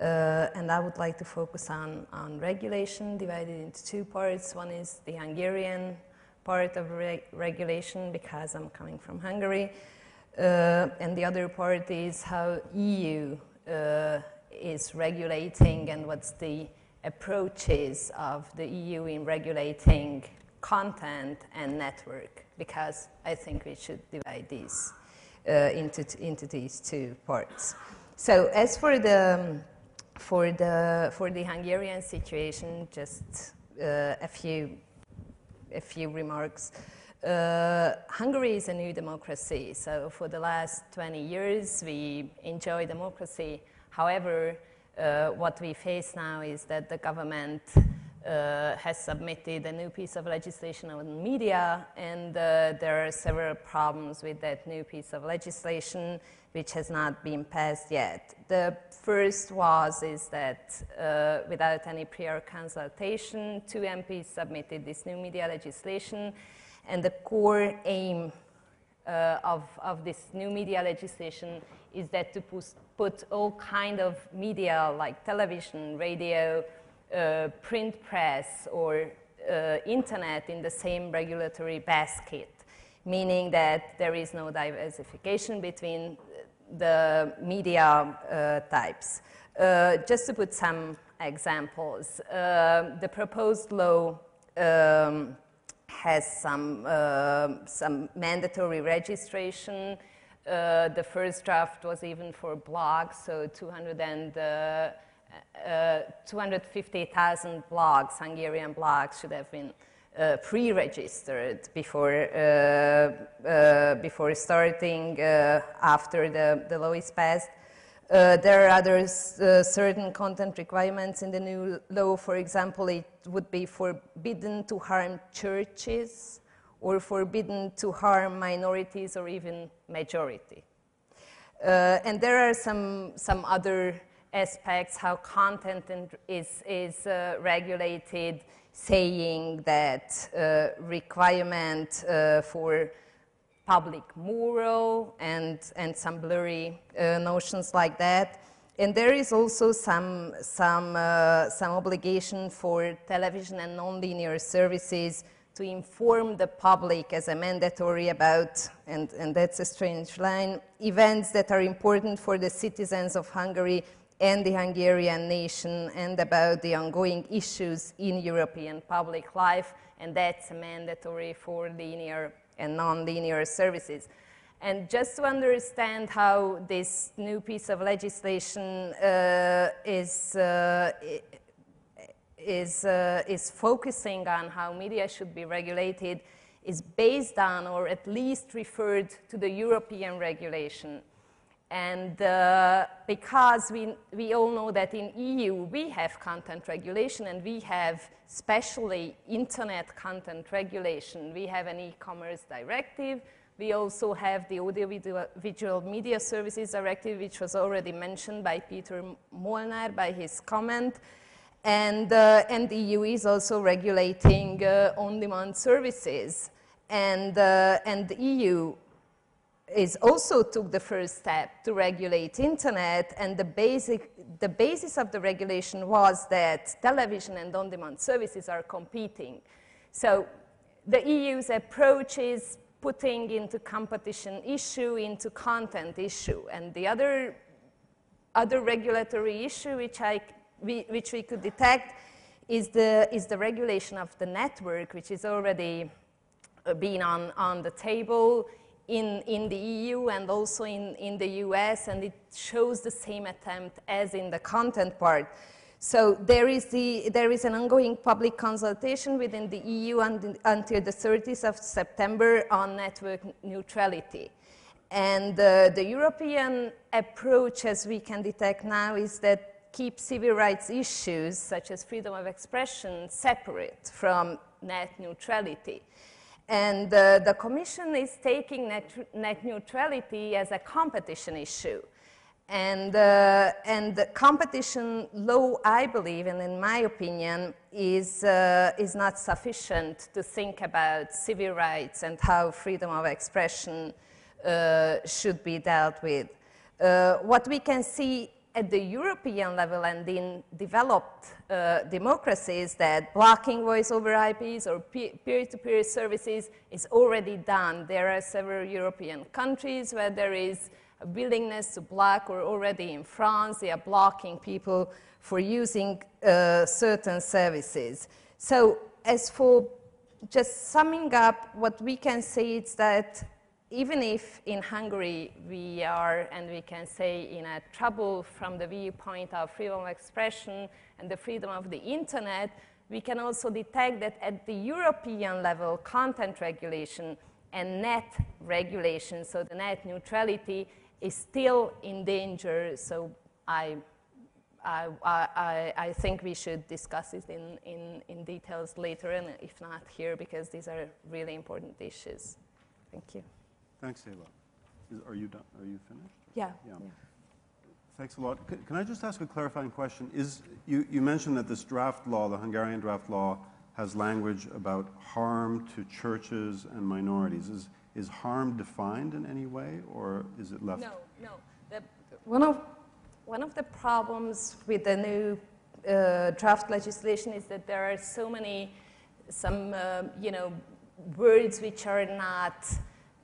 Uh, and I would like to focus on, on regulation divided into two parts. One is the Hungarian part of re regulation because I'm coming from Hungary. Uh, and the other part is how EU uh, is regulating and what's the approaches of the EU in regulating content and network because I think we should divide these uh, into, into these two parts. So as for the for the for the Hungarian situation, just uh, a few a few remarks. Uh, Hungary is a new democracy, so for the last 20 years we enjoy democracy. However, uh, what we face now is that the government uh, has submitted a new piece of legislation on media, and uh, there are several problems with that new piece of legislation which has not been passed yet. The first was is that uh, without any prior consultation, two MPs submitted this new media legislation, and the core aim uh, of, of this new media legislation is that to put all kind of media like television, radio, uh, print press or uh, internet in the same regulatory basket, meaning that there is no diversification between the media uh, types. Uh, just to put some examples, uh, the proposed law um, has some, some mandatory registration uh, the first draft was even for blogs, so 200 and, uh, uh, 250,000 blogs, Hungarian blogs, should have been uh, pre-registered before, uh, uh, before starting after the, the law is passed. there are other certain content requirements in the new law. For example, it would be forbidden to harm churches or forbidden to harm minorities or even majority. Uh, and there are some, some other aspects how content is, is uh, regulated, saying that uh, requirement uh, for public moral and, and some blurry uh, notions like that. And there is also some, some, uh, some obligation for television and nonlinear services to inform the public as a mandatory about, and, and that's a strange line, events that are important for the citizens of Hungary and the Hungarian nation and about the ongoing issues in European public life, and that's mandatory for linear and non-linear services. And just to understand how this new piece of legislation uh, is, uh, is, uh, is focusing on how media should be regulated is based on, or at least referred to the European regulation. And uh, because we, we all know that in EU we have content regulation and we have especially internet content regulation. We have an e-commerce directive. We also have the audiovisual media services directive, which was already mentioned by Peter Molnar by his comment. And, uh, and the EU is also regulating uh, on-demand services. And, uh, and the EU is also took the first step to regulate internet. And the basic the basis of the regulation was that television and on-demand services are competing. So the eu's approach is putting into competition issue into content issue. And the other other regulatory issue which i we, which we could detect is the, is the regulation of the network, which is already uh, been on, on the table in, in the EU and also in, in the US, and it shows the same attempt as in the content part. So there is, the, there is an ongoing public consultation within the EU and, until the 30th of September on network neutrality. And uh, the European approach, as we can detect now, is that keep civil rights issues such as freedom of expression separate from net neutrality. And uh, the Commission is taking net, net, neutrality as a competition issue. And, uh, and the competition law, I believe, and in my opinion, is, uh, is not sufficient to think about civil rights and how freedom of expression uh, should be dealt with. Uh, what we can see at the European level and in developed uh, democracies that blocking voice over IPs or peer-to-peer services is already done. There are several European countries where there is a willingness to block or already in France they are blocking people for using uh, certain services. So as for just summing up, what we can say is that even if in Hungary we are, and we can say, in a trouble from the viewpoint of freedom of expression and the freedom of the internet, we can also detect that at the European level, content regulation and net regulation, so the net neutrality, is still in danger. So I, I, I, I think we should discuss it in, in, in details later, and if not here, because these are really important issues. Thank you. Thanks, Eva. Is, are you done? Are you finished? Yeah. yeah. yeah. Thanks a lot. C can I just ask a clarifying question? Is you, you mentioned that this draft law, the Hungarian draft law, has language about harm to churches and minorities. Is is harm defined in any way, or is it left? No, no. The, one of one of the problems with the new uh, draft legislation is that there are so many some uh, you know words which are not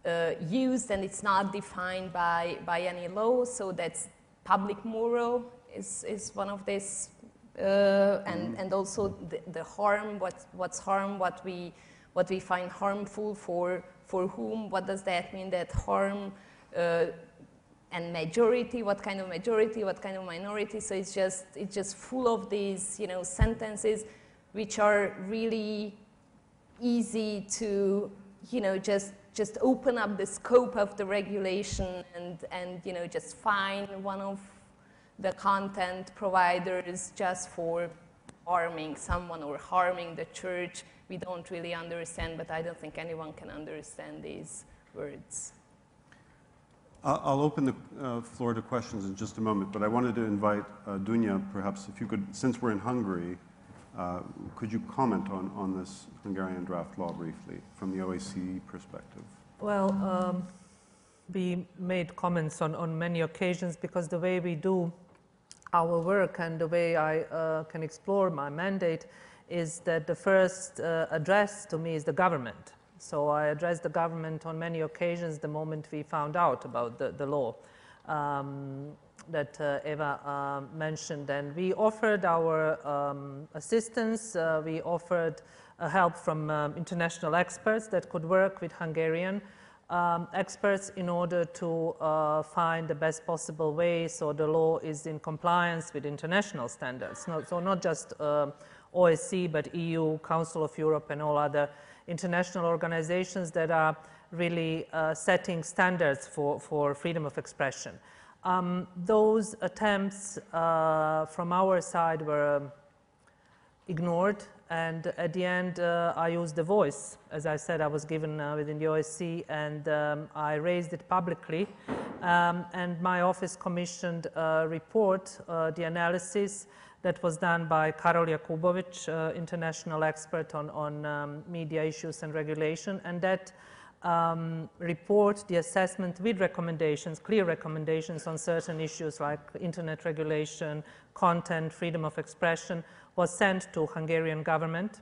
uh, used and it's not defined by, by any law. So that's public moral is, is one of these, uh, and, mm-hmm. and also the, the harm, what, what's harm, what we, what we find harmful for, for whom, what does that mean that harm, uh, and majority, what kind of majority, what kind of minority. So it's just, it's just full of these, you know, sentences which are really easy to, you know, just just open up the scope of the regulation and, and you know, just find one of the content providers just for harming someone or harming the church. We don't really understand, but I don't think anyone can understand these words. I'll open the uh, floor to questions in just a moment, but I wanted to invite uh, Dunja, perhaps, if you could, since we're in Hungary, could you comment on, on this Hungarian draft law briefly from the OSCE perspective? Well, um, we made comments on, on many occasions because the way we do our work and the way I uh, can explore my mandate is that the first uh, address to me is the government. So I addressed the government on many occasions the moment we found out about the, the law. Um, that uh, Eva uh, mentioned. And we offered our um, assistance, uh, we offered help from um, international experts that could work with Hungarian um, experts in order to uh, find the best possible way so the law is in compliance with international standards. So not just uh, OSCE, but EU, Council of Europe, and all other international organizations that are really uh, setting standards for, for freedom of expression. Um, those attempts uh, from our side were um, ignored and at the end uh, I used the voice. As I said, I was given uh, within the OSCE and um, I raised it publicly um, and my office commissioned a report, uh, the analysis that was done by Karol Jakubowicz, uh, international expert on, on um, media issues and regulation and that um, report the assessment with recommendations, clear recommendations on certain issues like internet regulation, content, freedom of expression, was sent to Hungarian government.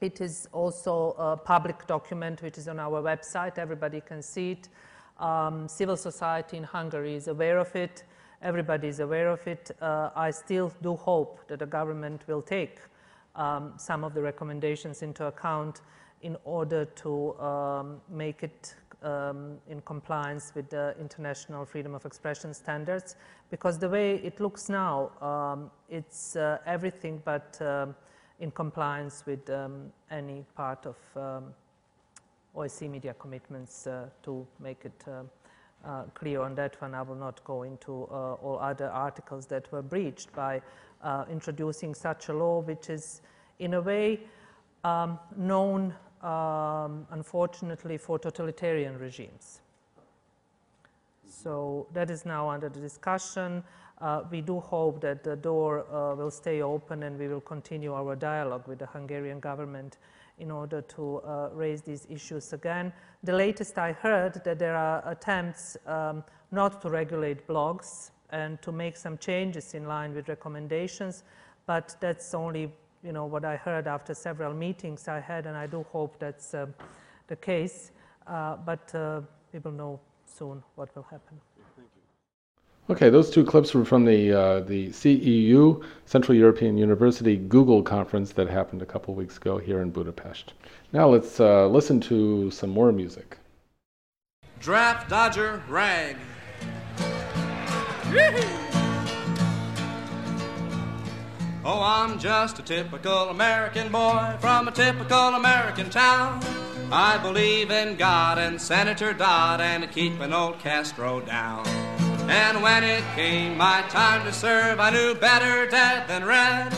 It is also a public document which is on our website. Everybody can see it. Um, civil society in Hungary is aware of it. Everybody is aware of it. Uh, I still do hope that the government will take um, some of the recommendations into account in order to um, make it um, in compliance with the international freedom of expression standards because the way it looks now um, it's uh, everything but um, in compliance with um, any part of um, media commitments uh, to make it uh, uh, clear on that one. I will not go into uh, all other articles that were breached by uh, introducing such a law which is in a way um, known, um, unfortunately, for totalitarian regimes. So that is now under the discussion. Uh, we do hope that the door uh, will stay open and we will continue our dialogue with the Hungarian government in order to uh, raise these issues again. The latest I heard that there are attempts um, not to regulate blogs and to make some changes in line with recommendations, but that's only you know what I heard after several meetings I had, and I do hope that's uh, the case. Uh, but uh, we will know soon what will happen. Okay, those two clips were from the uh, the CEU Central European University Google conference that happened a couple weeks ago here in Budapest. Now let's uh, listen to some more music. Draft Dodger Rag. Oh, I'm just a typical American boy from a typical American town. I believe in God and Senator Dodd and keeping old Castro down. And when it came my time to serve, I knew better dead than red.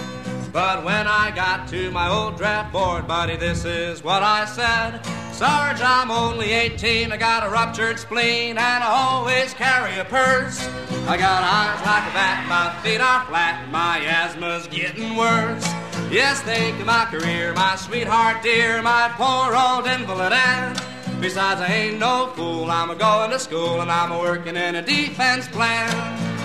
But when I got to my old draft board, buddy, this is what I said. Sarge, I'm only 18, I got a ruptured spleen, and I always carry a purse. I got eyes like a bat, my feet are flat, my asthma's getting worse. Yes, think of my career, my sweetheart dear, my poor old invalid aunt. Besides, I ain't no fool, I'm a going to school, and I'm a working in a defense plant.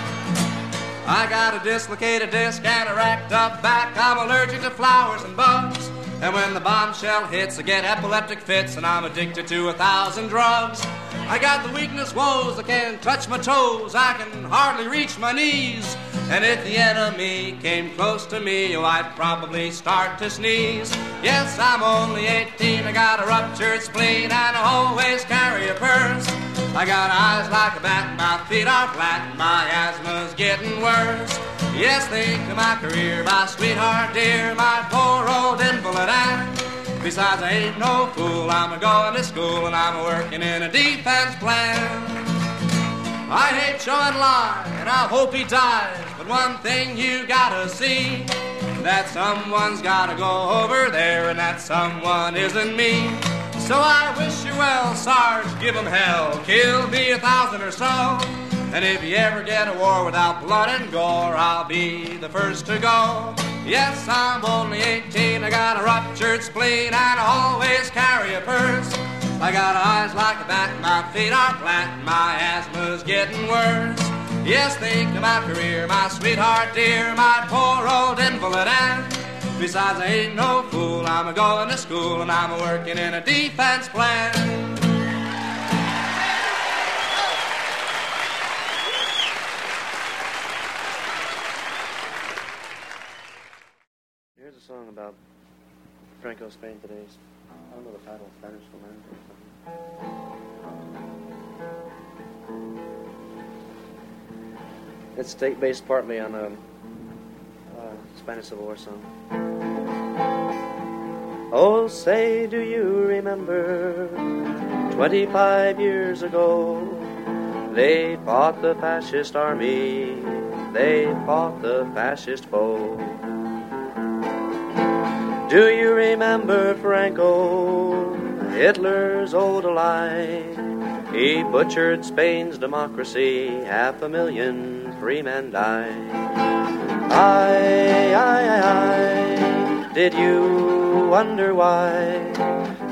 I got a dislocated disc and a racked up back. I'm allergic to flowers and bugs. And when the bombshell hits, I get epileptic fits, and I'm addicted to a thousand drugs. I got the weakness woes, I can't touch my toes, I can hardly reach my knees. And if the enemy came close to me, oh, I'd probably start to sneeze. Yes, I'm only 18, I got a ruptured spleen, and I always carry a purse. I got eyes like a bat, my feet are flat, and my asthma's getting worse. Yes, think of my career, my sweetheart dear, my poor old invalid aunt. Besides, I ain't no fool, I'm a going to school and I'm a working in a defense plan. I hate show and lie, and I hope he dies. But one thing you gotta see that someone's gotta go over there, and that someone isn't me. So I wish you well, Sarge, give 'em hell, kill me a thousand or so. And if you ever get a war without blood and gore, I'll be the first to go. Yes, I'm only 18, I got a ruptured spleen, and I always carry a purse. I got eyes like a bat, my feet are flat, my asthma's getting worse. Yes, think of my career, my sweetheart dear, my poor old invalid aunt. Besides, I ain't no fool, I'm a going to school and I'm a working in a defense plan. Franco Spain today's. I don't know the title, Spanish something. It's state based partly on a, a Spanish Civil War song. Oh, say, do you remember 25 years ago? They fought the fascist army, they fought the fascist foe. Do you remember Franco, Hitler's old ally? He butchered Spain's democracy, half a million free men died. I, I, I, did you wonder why?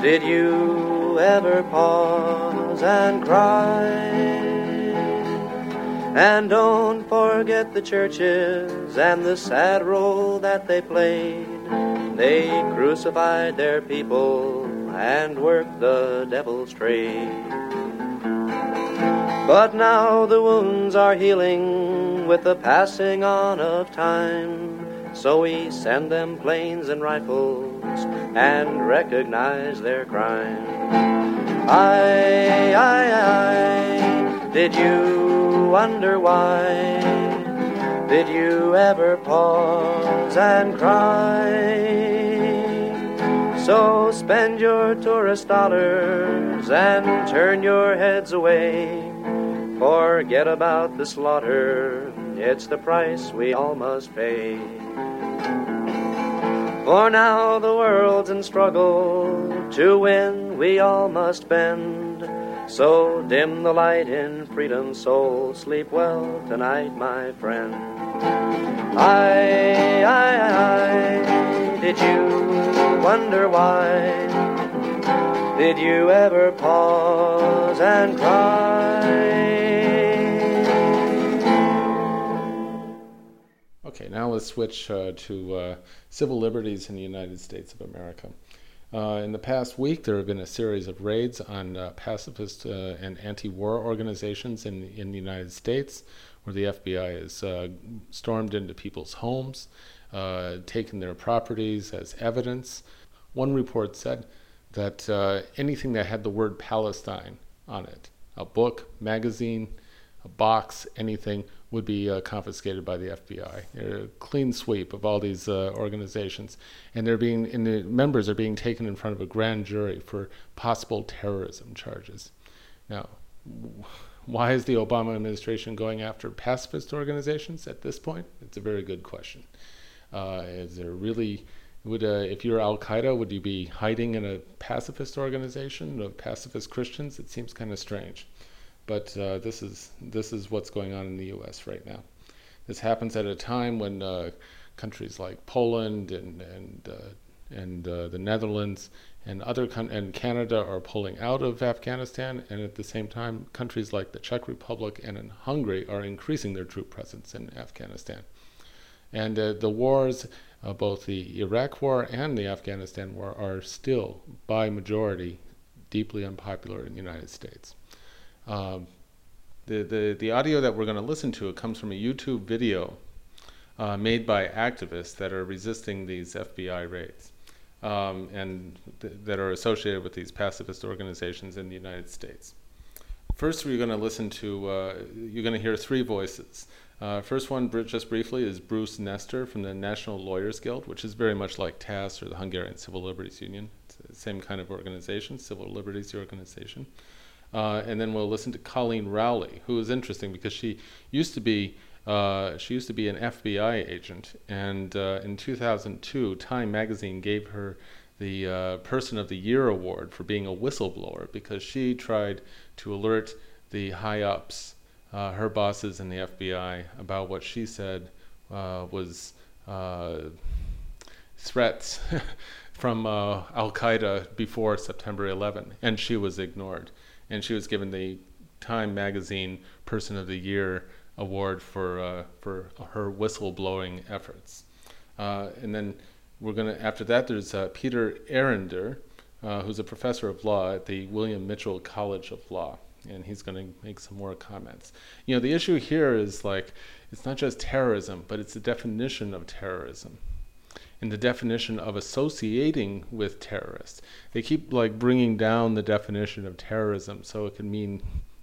Did you ever pause and cry? And don't forget the churches and the sad role that they played. They crucified their people and worked the devil's trade. But now the wounds are healing with the passing on of time. So we send them planes and rifles and recognize their crime. I, I, I, did you wonder why? Did you ever pause and cry? So spend your tourist dollars and turn your heads away. Forget about the slaughter, it's the price we all must pay. For now the world's in struggle. To win, we all must bend. So dim the light in freedom's soul. Sleep well tonight, my friend. I, I, I, did you wonder why? Did you ever pause and cry? Okay, now let's switch uh, to uh, civil liberties in the United States of America. Uh, in the past week, there have been a series of raids on uh, pacifist uh, and anti-war organizations in in the United States, where the FBI has uh, stormed into people's homes, uh, taken their properties as evidence. One report said that uh, anything that had the word Palestine on it, a book, magazine, a box, anything, would be uh, confiscated by the FBI. A clean sweep of all these uh, organizations, and they're being and the members are being taken in front of a grand jury for possible terrorism charges. Now, why is the Obama administration going after pacifist organizations at this point? It's a very good question. Uh, is there really would uh, if you're Al Qaeda, would you be hiding in a pacifist organization of pacifist Christians? It seems kind of strange but uh, this is this is what's going on in the U.S. right now. This happens at a time when uh, countries like Poland and and uh, and uh, the Netherlands and other con- and Canada are pulling out of Afghanistan, and at the same time, countries like the Czech Republic and Hungary are increasing their troop presence in Afghanistan. And uh, the wars, uh, both the Iraq War and the Afghanistan War, are still by majority deeply unpopular in the United States. Um, the, the, the audio that we're going to listen to it comes from a YouTube video uh, made by activists that are resisting these FBI raids um, and th- that are associated with these pacifist organizations in the United States. First, we're going to listen to, uh, you're going to hear three voices. Uh, first one, just briefly, is Bruce Nestor from the National Lawyers Guild, which is very much like TASZ or the Hungarian Civil Liberties Union. It's the same kind of organization, civil liberties organization. Uh, and then we'll listen to Colleen Rowley, who is interesting because she used to be uh, she used to be an FBI agent, and uh, in 2002, Time magazine gave her the uh, Person of the Year award for being a whistleblower because she tried to alert the high ups, uh, her bosses in the FBI, about what she said uh, was threats from Al Qaeda before September 11, and she was ignored and she was given the Time Magazine Person of the Year award for uh, for her whistleblowing efforts. Uh, and then we're going to after that there's uh, Peter Erlinger, uh, who's a professor of law at the William Mitchell College of Law, and he's going to make some more comments. You know, the issue here is like it's not just terrorism, but it's the definition of terrorism in the definition of associating with terrorists. They keep like bringing down the definition of terrorism so it can mean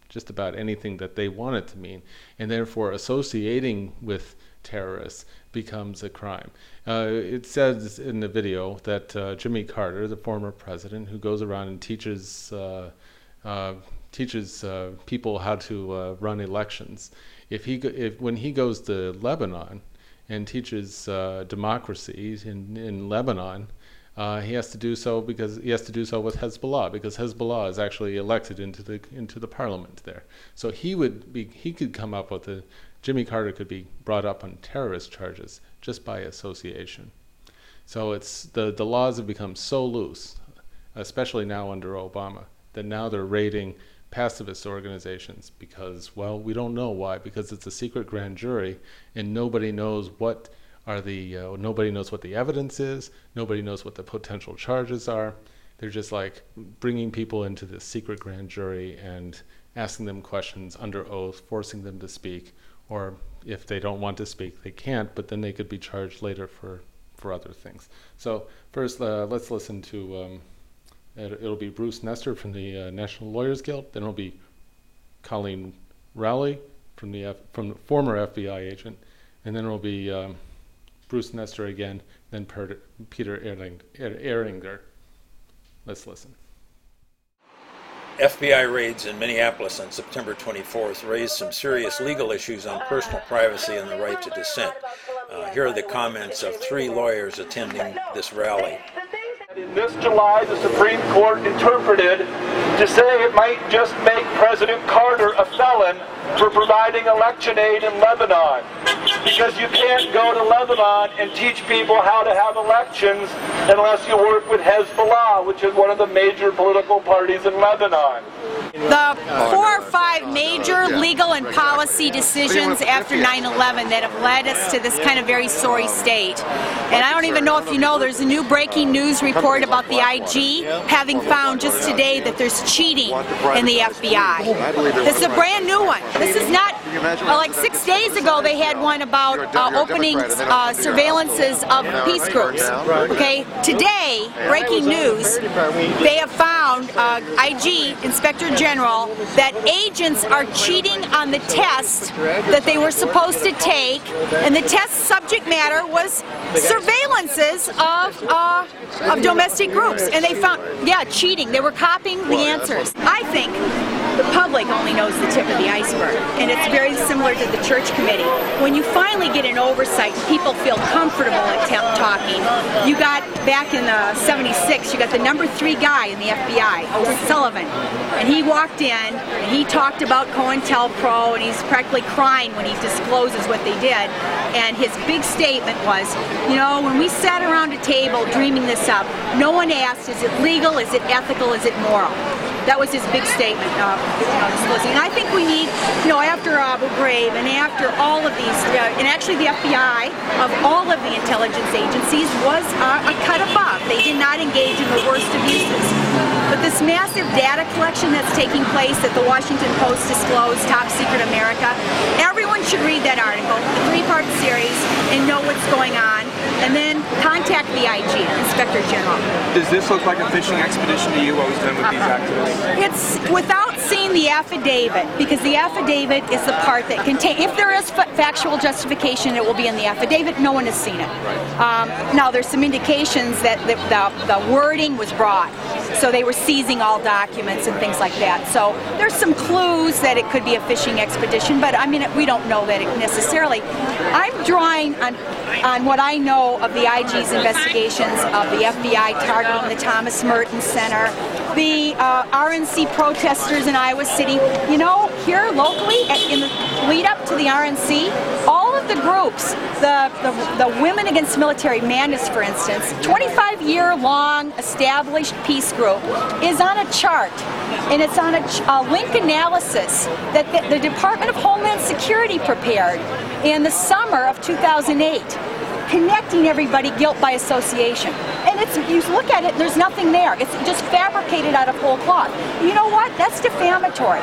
just about anything that they want it to mean, and therefore associating with terrorists becomes a crime. Uh, it says in the video that uh, Jimmy Carter, the former president, who goes around and teaches uh, uh teaches uh, people how to uh, run elections, if he if when he goes to Lebanon and teaches uh, democracy in, in Lebanon, uh, he has to do so because he has to do so with Hezbollah because Hezbollah is actually elected into the into the parliament there. So he would be he could come up with a Jimmy Carter could be brought up on terrorist charges just by association. So it's the the laws have become so loose, especially now under Obama, that now they're raiding pacifist organizations because, well, we don't know why, because it's a secret grand jury and nobody knows what are the, uh, nobody knows what the evidence is, nobody knows what the potential charges are. They're just like bringing people into this secret grand jury and asking them questions under oath, forcing them to speak, or if they don't want to speak, they can't, but then they could be charged later for, for other things. So, first, uh, let's listen to. Um, It'll be Bruce Nestor from the uh, National Lawyers Guild. Then it'll be Colleen Rowley from the F- from the former FBI agent, and then it'll be um, Bruce Nestor again. Then per- Peter Erling- er- Erlinger. Let's listen. FBI raids in Minneapolis on September 24th raised some serious legal issues on personal privacy and the right to dissent. Uh, here are the comments of three lawyers attending this rally. In this July, the Supreme Court interpreted to say it might just make President Carter a felon for providing election aid in Lebanon. Because you can't go to Lebanon and teach people how to have elections unless you work with Hezbollah, which is one of the major political parties in Lebanon. The four or five major legal and policy decisions after 9 11 that have led us to this kind of very sorry state. And I don't even know if you know, there's a new breaking news report about the IG having found just today that there's cheating in the FBI. This is a brand new one. This is not, uh, like six days ago, they had one about uh, opening uh, surveillances of peace groups. Okay, today, breaking news, they have found, uh, IG, Inspector General, that agents are cheating on the test that they were supposed to take, and the test subject matter was surveillances of, uh, of domestic groups. And they found, yeah, cheating. They were copying the answers. I think the public only knows the tip of the iceberg, and it's very similar to the church committee. When you finally get an oversight, people feel comfortable at t- talking. You got back in the 76, you got the number three guy in the FBI, O'Sullivan, and he walked in and he talked about COINTELPRO, and he's practically crying when he discloses what they did. And his big statement was, you know, when we sat around a table dreaming this up, no one asked, is it legal, is it ethical, is it moral? That was his big statement, uh, disclosing. And I think we need, you know, after Abu Ghraib and after all of these, uh, and actually the FBI of all of the intelligence agencies was uh, a cut above. They did not engage in the worst abuses. But this massive data collection that's taking place that the Washington Post disclosed, Top Secret America, everyone should read that article, the three-part series, and know what's going on, and then contact the IG, Inspector General. Does this look like a fishing expedition to you, what was done with these activists? It's without seeing the affidavit, because the affidavit is the part that contains, If there is fa- factual justification, it will be in the affidavit. No one has seen it. Um, now, there's some indications that the, the, the wording was broad, so they were seizing all documents and things like that. So there's some clues that it could be a fishing expedition, but I mean, we don't know that it necessarily. I'm drawing on on what I know of the IG's investigations of the FBI targeting the Thomas Merton Center, the uh, RNC protesters in Iowa City. You know, here locally, at- in the lead up to the RNC, all of the groups, the, the, the Women Against Military Madness, for instance, 25 year long established peace group, is on a chart. And it's on a, a link analysis that the, the Department of Homeland Security prepared in the summer of 2008 connecting everybody guilt by association. And it's you look at it, there's nothing there. It's just fabricated out of whole cloth. You know what? That's defamatory.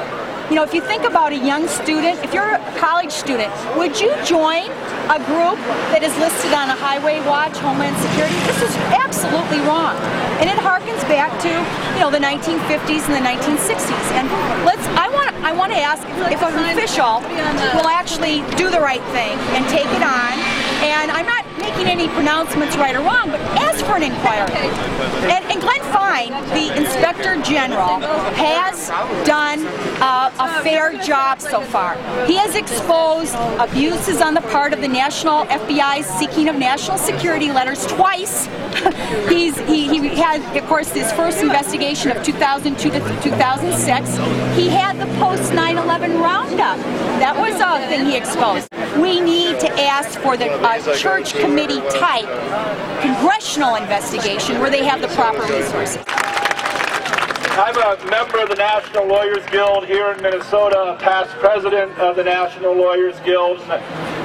You know, if you think about a young student, if you're a college student, would you join a group that is listed on a highway watch, Homeland Security? This is absolutely wrong. And it harkens back to, you know, the 1950s and the 1960s. And let's I want I want to ask if an official will actually do the right thing and take it on. And I'm not making any pronouncements right or wrong, but ask for an inquiry. And, and Glenn Fine, the Inspector General, has done uh, a fair job so far. He has exposed abuses on the part of the National FBI's seeking of national security letters twice. He's he, he had, of course, his first investigation of 2002 to 2006. He had the post 9/11 roundup. That was a thing he exposed. We need to ask for the uh, church committee type congressional investigation where they have the proper resources. I'm a member of the National Lawyers Guild here in Minnesota, past president of the National Lawyers Guild. And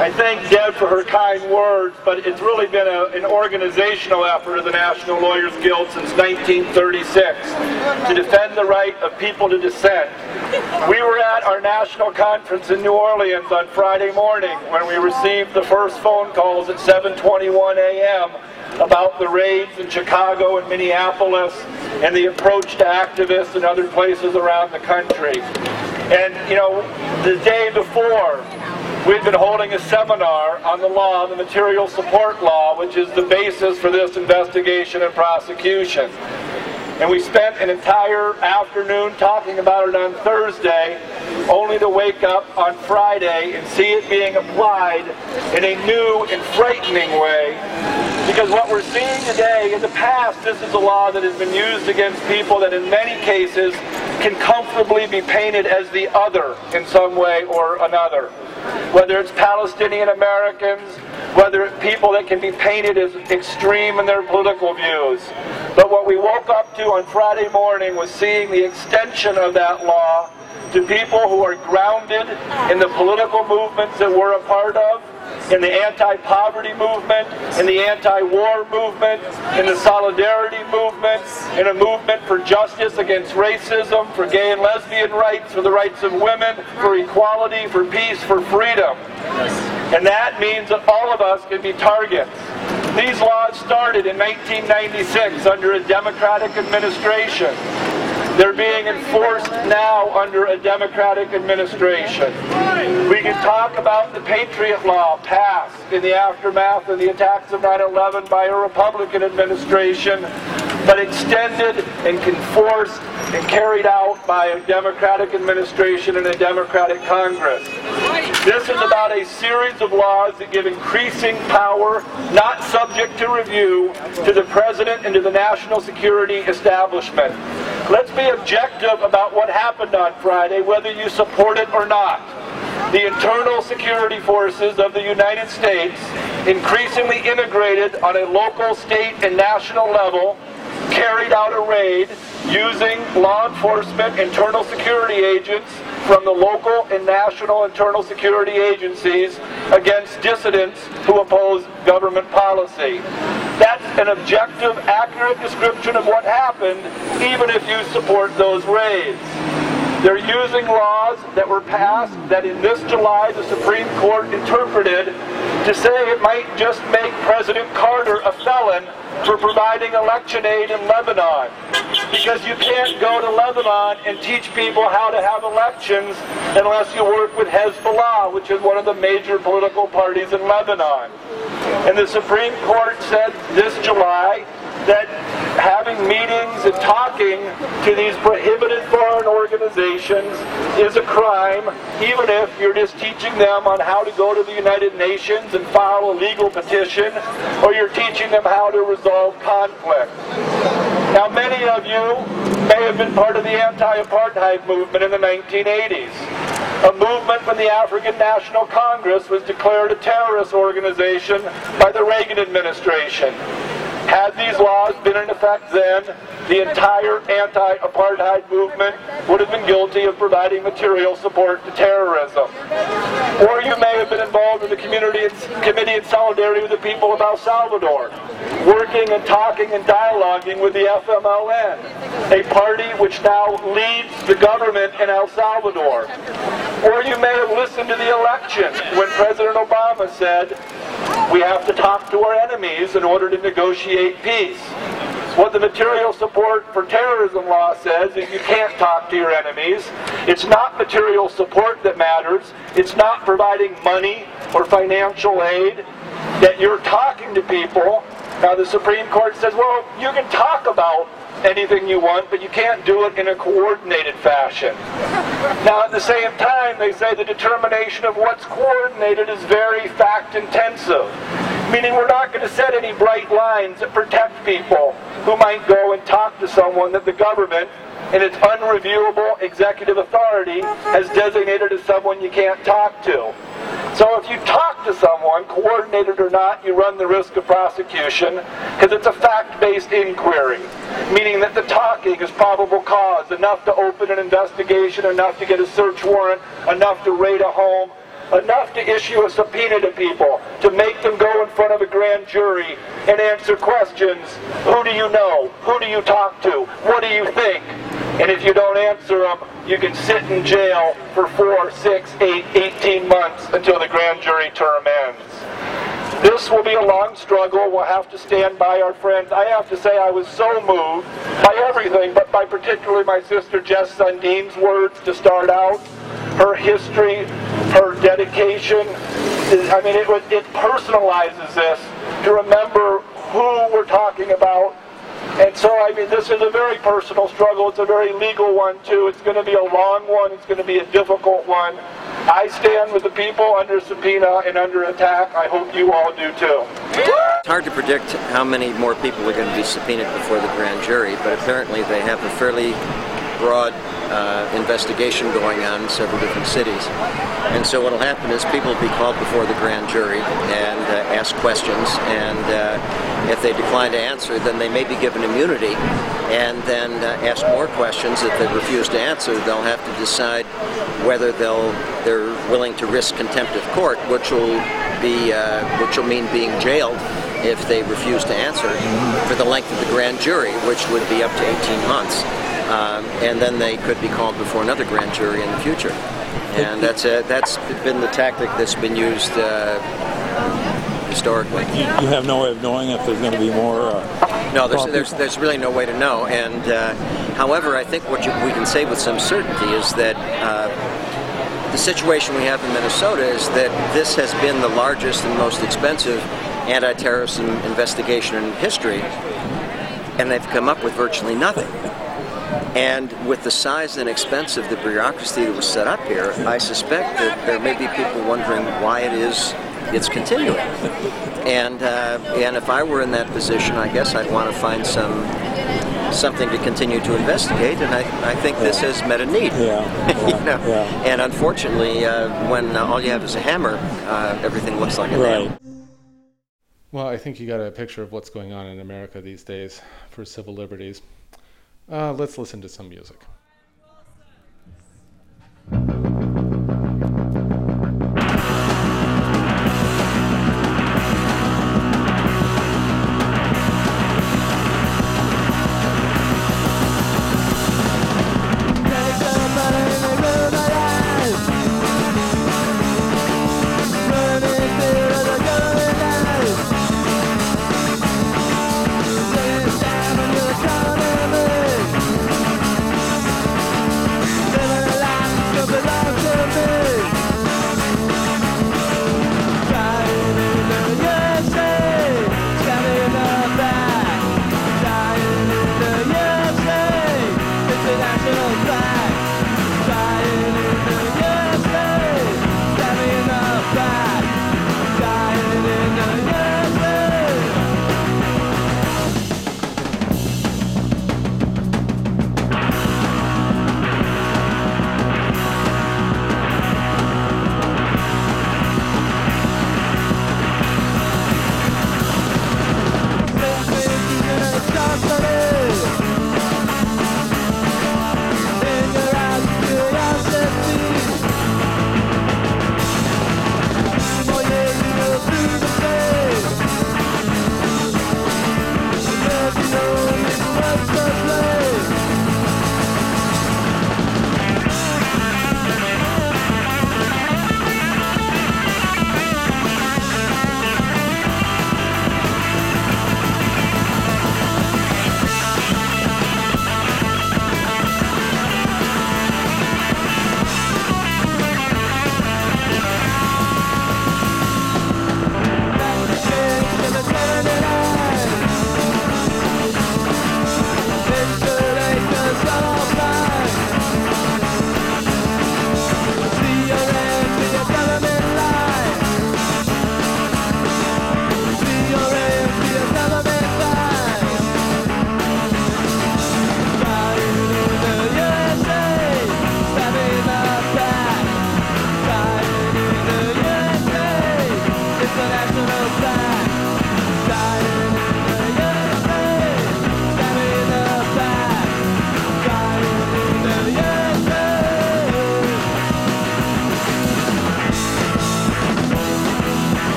I thank Deb for her kind words, but it's really been a, an organizational effort of the National Lawyers Guild since 1936 to defend the right of people to dissent. We were at our national conference in New Orleans on Friday morning when we received the first phone calls at 7:21 a.m. about the raids in Chicago and Minneapolis and the approach to activists in other places around the country. And you know, the day before, we'd been holding a seminar on the law, the material support law, which is the basis for this investigation and prosecution. And we spent an entire afternoon talking about it on Thursday only to wake up on Friday and see it being applied in a new and frightening way. Because what we're seeing today, in the past, this is a law that has been used against people that in many cases can comfortably be painted as the other in some way or another. Whether it's Palestinian Americans, whether it's people that can be painted as extreme in their political views. But what we woke up to on Friday morning was seeing the extension of that law to people who are grounded in the political movements that we're a part of, in the anti-poverty movement, in the anti-war movement, in the solidarity movement, in a movement for justice against racism, for gay and lesbian rights, for the rights of women, for equality, for peace, for freedom. And that means that all of us can be targets. These laws started in 1996 under a Democratic administration. They're being enforced now under a Democratic administration. We can talk about the Patriot Law passed in the aftermath of the attacks of 9-11 by a Republican administration, but extended and enforced and carried out by a Democratic administration and a Democratic Congress. This is about a series of laws that give increasing power, not subject to review, to the President and to the national security establishment. Let's be objective about what happened on Friday, whether you support it or not. The internal security forces of the United States, increasingly integrated on a local, state, and national level, carried out a raid using law enforcement internal security agents from the local and national internal security agencies against dissidents who oppose government policy. That's an objective, accurate description of what happened, even if you support those raids. They're using laws that were passed that in this July the Supreme Court interpreted to say it might just make President Carter a felon for providing election aid in Lebanon. Because you can't go to Lebanon and teach people how to have elections unless you work with Hezbollah, which is one of the major political parties in Lebanon. And the Supreme Court said this July that having meetings and talking to these prohibited foreign organizations is a crime, even if you're just teaching them on how to go to the United Nations and file a legal petition, or you're teaching them how to resolve conflict. Now, many of you may have been part of the anti-apartheid movement in the 1980s. A movement when the African National Congress was declared a terrorist organization by the Reagan administration. Had these laws been in effect then, the entire anti-apartheid movement would have been guilty of providing material support to terrorism. Or you may have been involved in the community committee in solidarity with the people of El Salvador, working and talking and dialoguing with the FMLN, a party which now leads the government in El Salvador. Or you may have listened to the election when President Obama said, we have to talk to our enemies in order to negotiate peace. What the material support for terrorism law says is you can't talk to your enemies. It's not material support that matters. It's not providing money or financial aid. That you're talking to people. Now the Supreme Court says, well, you can talk about anything you want, but you can't do it in a coordinated fashion. Now, at the same time, they say the determination of what's coordinated is very fact intensive, meaning we're not going to set any bright lines that protect people who might go and talk to someone that the government in its unreviewable executive authority has designated as someone you can't talk to. So if you talk to someone, coordinated or not, you run the risk of prosecution because it's a fact-based inquiry, meaning that the talking is probable cause, enough to open an investigation, enough to get a search warrant, enough to raid a home, enough to issue a subpoena to people, to make them go in front of a grand jury and answer questions. Who do you know? Who do you talk to? What do you think? And if you don't answer them, you can sit in jail for four, six, eight, eighteen months until the grand jury term ends. This will be a long struggle. We'll have to stand by our friends. I have to say I was so moved by everything, but by particularly my sister Jess Sundin's words to start out, her history, her dedication. I mean, it, was, it personalizes this to remember who we're talking about, And so, I mean, this is a very personal struggle. It's a very legal one, too. It's going to be a long one. It's going to be a difficult one. I stand with the people under subpoena and under attack. I hope you all do, too. It's hard to predict how many more people are going to be subpoenaed before the grand jury, but apparently they have a fairly broad uh, investigation going on in several different cities. And so what will happen is people will be called before the grand jury and uh, ask questions, and uh, if they decline to answer, then they may be given immunity, and then uh, ask more questions. If they refuse to answer, they'll have to decide whether they'll they're willing to risk contempt of court, which will be uh, which will mean being jailed if they refuse to answer for the length of the grand jury, which would be up to 18 months. Um, and then they could be called before another grand jury in the future. And that's a, that's been the tactic that's been used uh, historically. You have no way of knowing if there's going to be more. Uh, No, there's, there's, there's really no way to know. And uh, however, I think what you, we can say with some certainty is that uh, the situation we have in Minnesota is that this has been the largest and most expensive anti-terrorism investigation in history, and they've come up with virtually nothing. And with the size and expense of the bureaucracy that was set up here, I suspect that there may be people wondering why it is it's continuing. And uh, and if I were in that position, I guess I'd want to find some something to continue to investigate, and I, I think this has met a need. you know? And unfortunately, uh, when uh, all you have is a hammer, uh, everything looks like a nail. Well, I think you got a picture of what's going on in America these days for civil liberties. Uh, let's listen to some music.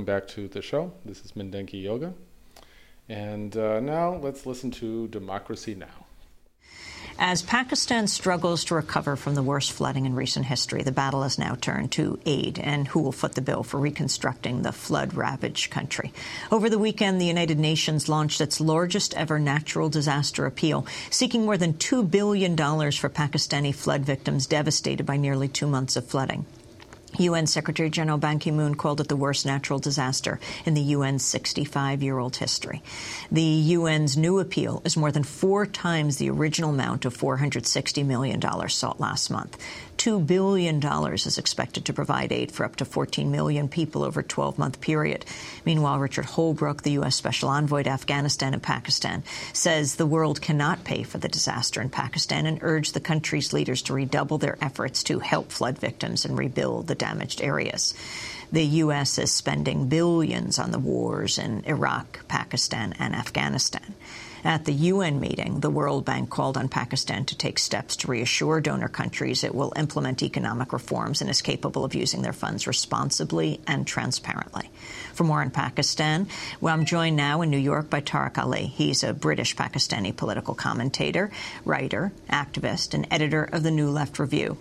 Welcome back to the show. This is Mindenki Joga. And uh, now let's listen to Democracy Now! As Pakistan struggles to recover from the worst flooding in recent history, the battle has now turned to aid and who will foot the bill for reconstructing the flood-ravaged country. Over the weekend, the United Nations launched its largest ever natural disaster appeal, seeking more than $2 billion for Pakistani flood victims devastated by nearly two months of flooding. UN Secretary General Ban Ki-moon called it the worst natural disaster in the UN's 65-year-old history. The UN's new appeal is more than four times the original amount of $460 million sought last month. $2 billion is expected to provide aid for up to 14 million people over a 12-month period. Meanwhile, Richard Holbrooke, the U.S. Special Envoy to Afghanistan and Pakistan, says the world cannot pay for the disaster in Pakistan and urged the country's leaders to redouble their efforts to help flood victims and rebuild the damaged areas. The U.S. is spending billions on the wars in Iraq, Pakistan, and Afghanistan. At the UN meeting, the World Bank called on Pakistan to take steps to reassure donor countries it will implement economic reforms and is capable of using their funds responsibly and transparently. For more on Pakistan, well, I'm joined now in New York by Tariq Ali. He's a British Pakistani political commentator, writer, activist, and editor of the New Left Review.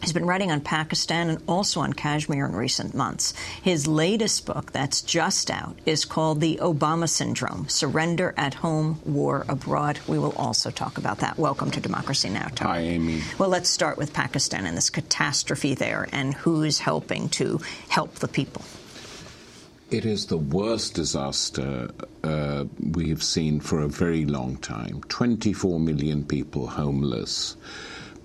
He's been writing on Pakistan and also on Kashmir in recent months. His latest book, that's just out, is called The Obama Syndrome Surrender at Home, War Abroad. We will also talk about that. Welcome to Democracy Now! Tom. Hi, Amy. Well, let's start with Pakistan and this catastrophe there and who's helping to help the people. It is the worst disaster uh, we have seen for a very long time. 24 million people homeless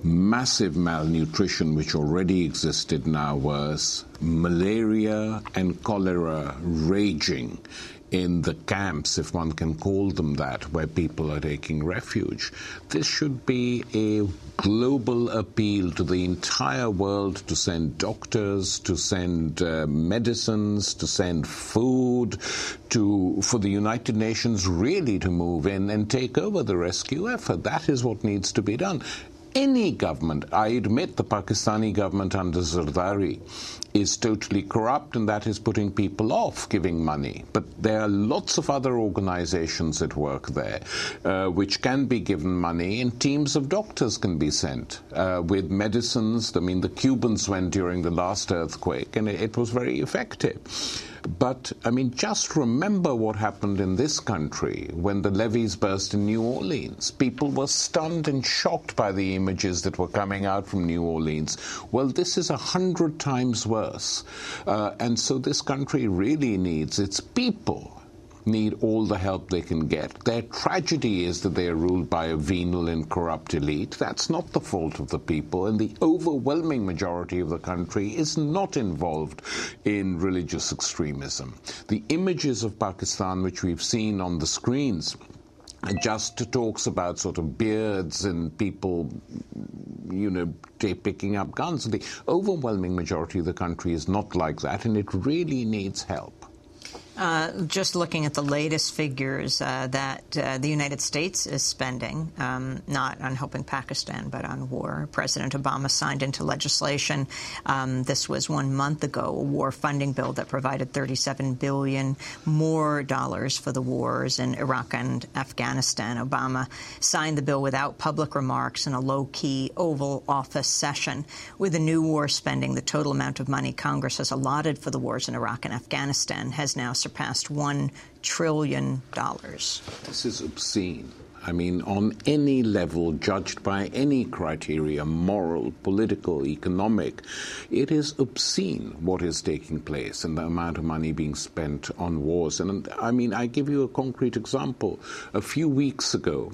massive malnutrition, which already existed, now worse, malaria and cholera raging in the camps, if one can call them that, where people are taking refuge. This should be a global appeal to the entire world to send doctors, to send uh, medicines, to send food, to for the United Nations really to move in and take over the rescue effort. That is what needs to be done any government, I admit the Pakistani government under Zardari is totally corrupt and that is putting people off giving money. But there are lots of other organizations that work there uh, which can be given money and teams of doctors can be sent uh, with medicines. I mean, the Cubans went during the last earthquake and it, it was very effective. But, I mean, just remember what happened in this country when the levees burst in New Orleans. People were stunned and shocked by the images that were coming out from New Orleans. Well, this is a hundred times worse. Uh, and so this country really needs its people need all the help they can get. Their tragedy is that they are ruled by a venal and corrupt elite. That's not the fault of the people, and the overwhelming majority of the country is not involved in religious extremism. The images of Pakistan, which we've seen on the screens, just talks about sort of beards and people, you know, picking up guns. The overwhelming majority of the country is not like that, and it really needs help. Uh, just looking at the latest figures uh, that uh, the United States is spending, um, not on helping Pakistan, but on war. President Obama signed into legislation. Um, this was one month ago, a war funding bill that provided 37 billion more dollars for the wars in Iraq and Afghanistan. Obama signed the bill without public remarks in a low-key Oval Office session. With the new war spending, the total amount of money Congress has allotted for the wars in Iraq and Afghanistan has now surpassed $1 trillion. This is obscene. I mean, on any level, judged by any criteria, moral, political, economic, it is obscene what is taking place and the amount of money being spent on wars. And I mean, I give you a concrete example. A few weeks ago,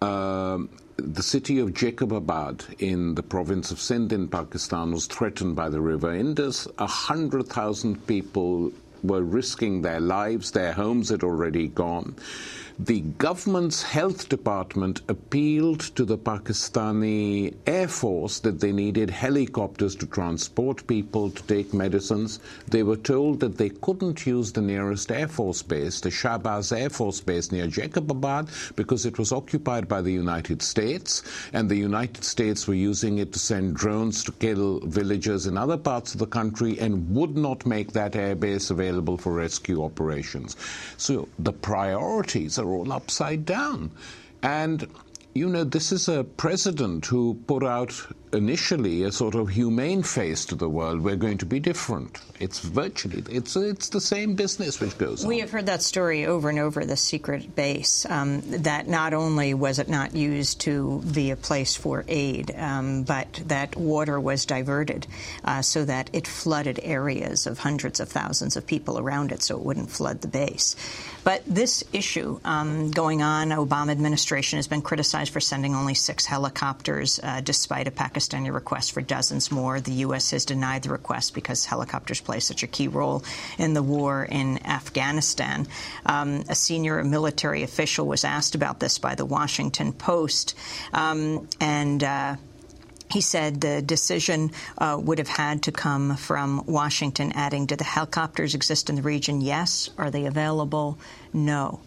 um, the city of Jacobabad in the province of Sindh in Pakistan was threatened by the river Indus. A hundred thousand people were risking their lives, their homes had already gone. The government's health department appealed to the Pakistani Air Force that they needed helicopters to transport people to take medicines. They were told that they couldn't use the nearest Air Force base, the Shahbaz Air Force Base near Jacobabad, because it was occupied by the United States, and the United States were using it to send drones to kill villagers in other parts of the country and would not make that air base available for rescue operations. So the priorities are all upside down. And, you know, this is a president who put out initially a sort of humane face to the world. We're going to be different. It's virtually, it's, it's the same business which goes on. We have heard that story over and over, the secret base, um, that not only was it not used to be a place for aid, um, but that water was diverted uh, so that it flooded areas of hundreds of thousands of people around it so it wouldn't flood the base. But this issue um, going on, Obama administration has been criticized for sending only six helicopters, uh, despite a Pakistani request for dozens more. The U.S. has denied the request because helicopters play such a key role in the war in Afghanistan. Um, a senior military official was asked about this by the Washington Post, um, and. Uh, he said the decision uh, would have had to come from Washington, adding, Do the helicopters exist in the region? Yes. Are they available? No.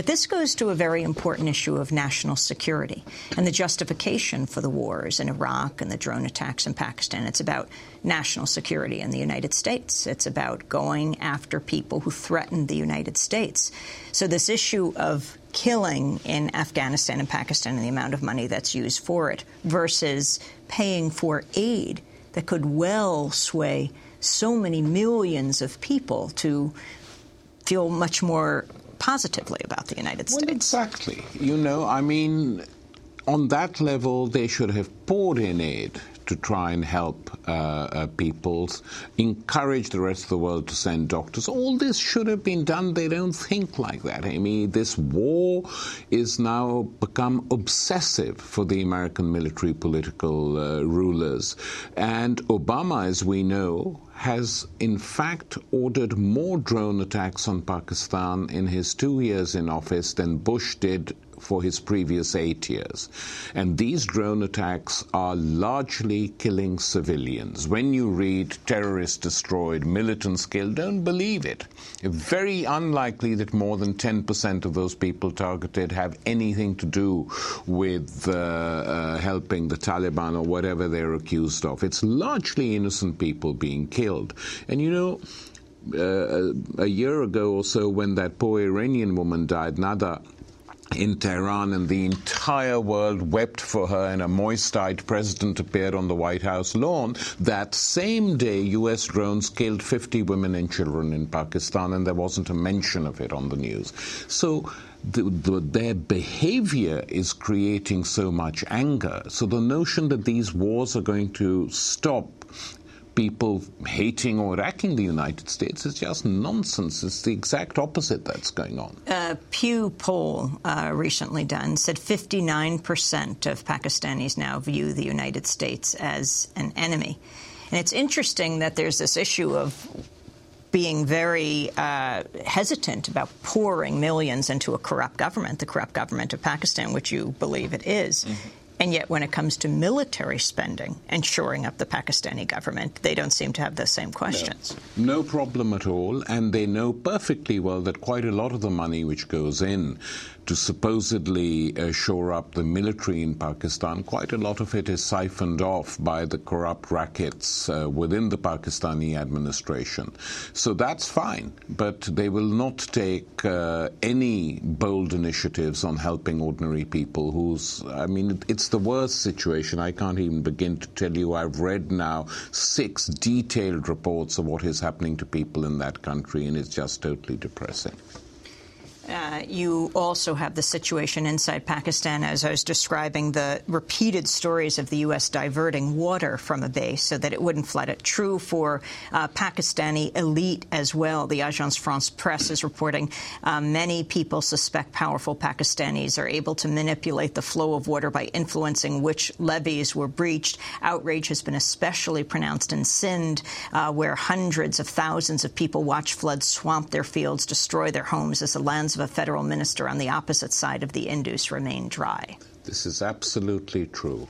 But this goes to a very important issue of national security and the justification for the wars in Iraq and the drone attacks in Pakistan. It's about national security in the United States. It's about going after people who threaten the United States. So this issue of killing in Afghanistan and Pakistan and the amount of money that's used for it versus paying for aid that could well sway so many millions of people to feel much more positively about the United States. Well, exactly. You know, I mean, on that level, they should have poured in aid to try and help uh, uh, peoples, encourage the rest of the world to send doctors. All this should have been done. They don't think like that, Amy. This war is now become obsessive for the American military political uh, rulers. And Obama, as we know, has in fact ordered more drone attacks on Pakistan in his two years in office than Bush did for his previous eight years. And these drone attacks are largely killing civilians. When you read terrorists destroyed, militants killed, don't believe it. Very unlikely that more than 10% of those people targeted have anything to do with uh, uh, helping the Taliban or whatever they're accused of. It's largely innocent people being killed. And you know, uh, a year ago or so, when that poor Iranian woman died, Nada, in Tehran, and the entire world wept for her, and a moist eyed president appeared on the White House lawn. That same day, U.S. drones killed 50 women and children in Pakistan, and there wasn't a mention of it on the news. So, the, the, their behavior is creating so much anger. So, the notion that these wars are going to stop people hating or attacking the United States is just nonsense. It's the exact opposite that's going on. A Pew poll uh, recently done said 59% of Pakistanis now view the United States as an enemy. And it's interesting that there's this issue of being very uh, hesitant about pouring millions into a corrupt government, the corrupt government of Pakistan, which you believe it is. Mm-hmm. And yet, when it comes to military spending and shoring up the Pakistani government, they don't seem to have the same questions. No, no problem at all. And they know perfectly well that quite a lot of the money which goes in to supposedly uh, shore up the military in Pakistan, quite a lot of it is siphoned off by the corrupt rackets uh, within the Pakistani administration. So that's fine, but they will not take uh, any bold initiatives on helping ordinary people who's, I mean, it's the worst situation. I can't even begin to tell you. I've read now six detailed reports of what is happening to people in that country, and it's just totally depressing. Uh, you also have the situation inside Pakistan, as I was describing, the repeated stories of the U.S. diverting water from a base so that it wouldn't flood it. True for uh, Pakistani elite as well. The Agence France Presse is reporting uh, many people suspect powerful Pakistanis are able to manipulate the flow of water by influencing which levees were breached. Outrage has been especially pronounced in Sindh, uh, where hundreds of thousands of people watch floods swamp their fields, destroy their homes as the lands of a federal minister on the opposite side of the Indus remain dry. This is absolutely true.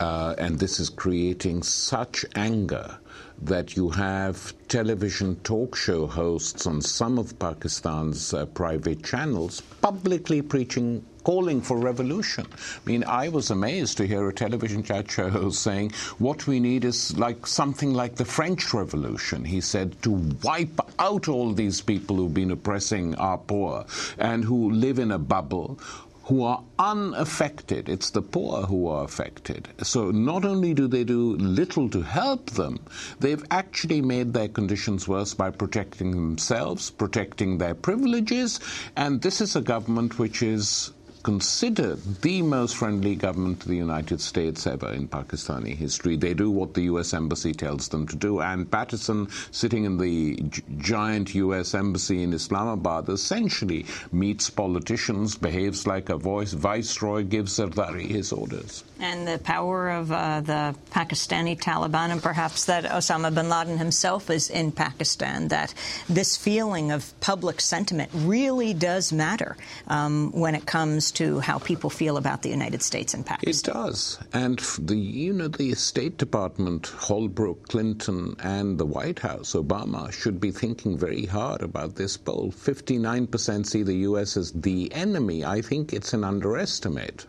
Uh, and this is creating such anger that you have television talk show hosts on some of Pakistan's uh, private channels publicly preaching calling for revolution. I mean, I was amazed to hear a television chat show host saying, what we need is like something like the French Revolution. He said, to wipe out all these people who've been oppressing our poor and who live in a bubble, who are unaffected. It's the poor who are affected. So not only do they do little to help them, they've actually made their conditions worse by protecting themselves, protecting their privileges, and this is a government which is considered the most friendly government to the United States ever in Pakistani history. They do what the U.S. Embassy tells them to do. And Patterson, sitting in the giant U.S. Embassy in Islamabad, essentially meets politicians, behaves like a voice, viceroy, gives Zardari his orders. And the power of uh, the Pakistani Taliban, and perhaps that Osama bin Laden himself is in Pakistan, that this feeling of public sentiment really does matter um, when it comes to how people feel about the United States and Pakistan. It does. And the, you know, the State Department, Holbrooke, Clinton, and the White House, Obama, should be thinking very hard about this poll. 59% see the U.S. as the enemy. I think it's an underestimate.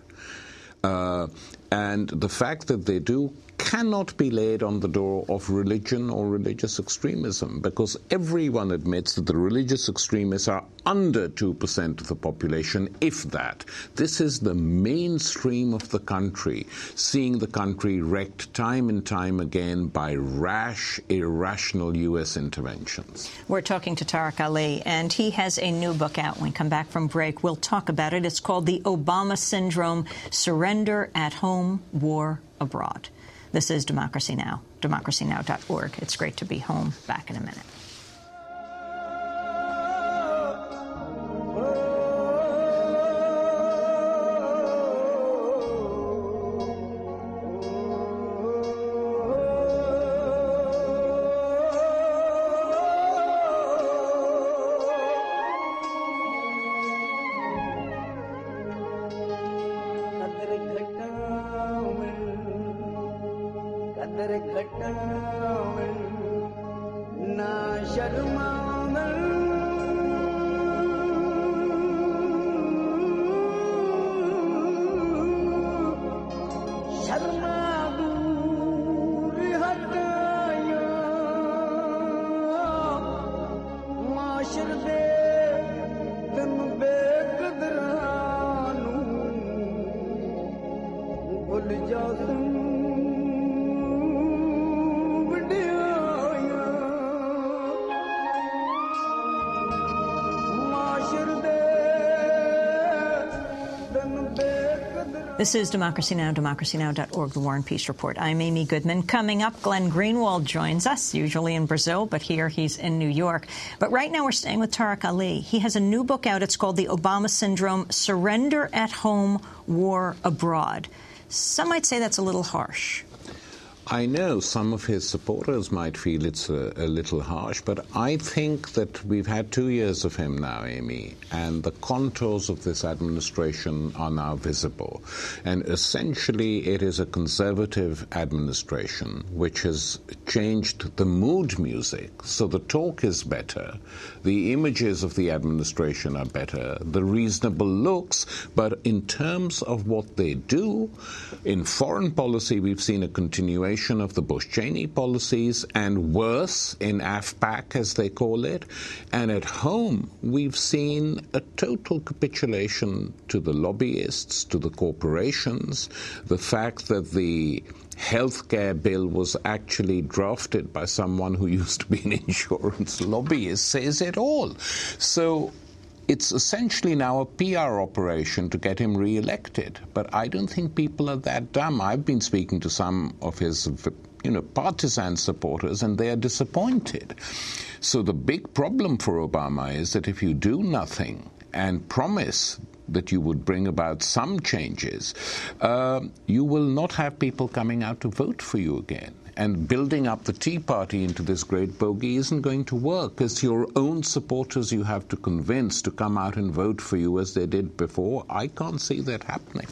Uh, and the fact that they do cannot be laid on the door of religion or religious extremism because everyone admits that the religious extremists are under 2% of the population, if that. This is the mainstream of the country, seeing the country wrecked time and time again by rash, irrational U.S. interventions. We're talking to Tariq Ali, and he has a new book out. When we come back from break, we'll talk about it. It's called The Obama Syndrome Surrender at Home, War Abroad. This is Democracy Now!, democracynow.org. It's great to be home. Back in a minute. This is Democracy Now!, democracynow.org, the War and Peace Report. I'm Amy Goodman. Coming up, Glenn Greenwald joins us, usually in Brazil, but here he's in New York. But right now we're staying with Tariq Ali. He has a new book out. It's called The Obama Syndrome Surrender at Home, War Abroad. Some might say that's a little harsh. I know some of his supporters might feel it's a, a, little harsh, but I think that we've had two years of him now, Amy, and the contours of this administration are now visible. And essentially, it is a conservative administration which has changed the mood music. So the talk is better, the images of the administration are better, the reasonable looks, but in terms of what they do, in foreign policy, we've seen a continuation of the Bush Cheney policies, and worse in AfPak, as they call it. And at home, we've seen a total capitulation to the lobbyists, to the corporations, the fact that the healthcare bill was actually drafted by someone who used to be an insurance lobbyist says it all. So it's essentially now a PR operation to get him re-elected. But I don't think people are that dumb. I've been speaking to some of his, you know, partisan supporters, and they are disappointed. So the big problem for Obama is that if you do nothing and promise that you would bring about some changes, uh, you will not have people coming out to vote for you again. And building up the Tea Party into this great bogey isn't going to work. It's your own supporters you have to convince to come out and vote for you as they did before. I can't see that happening.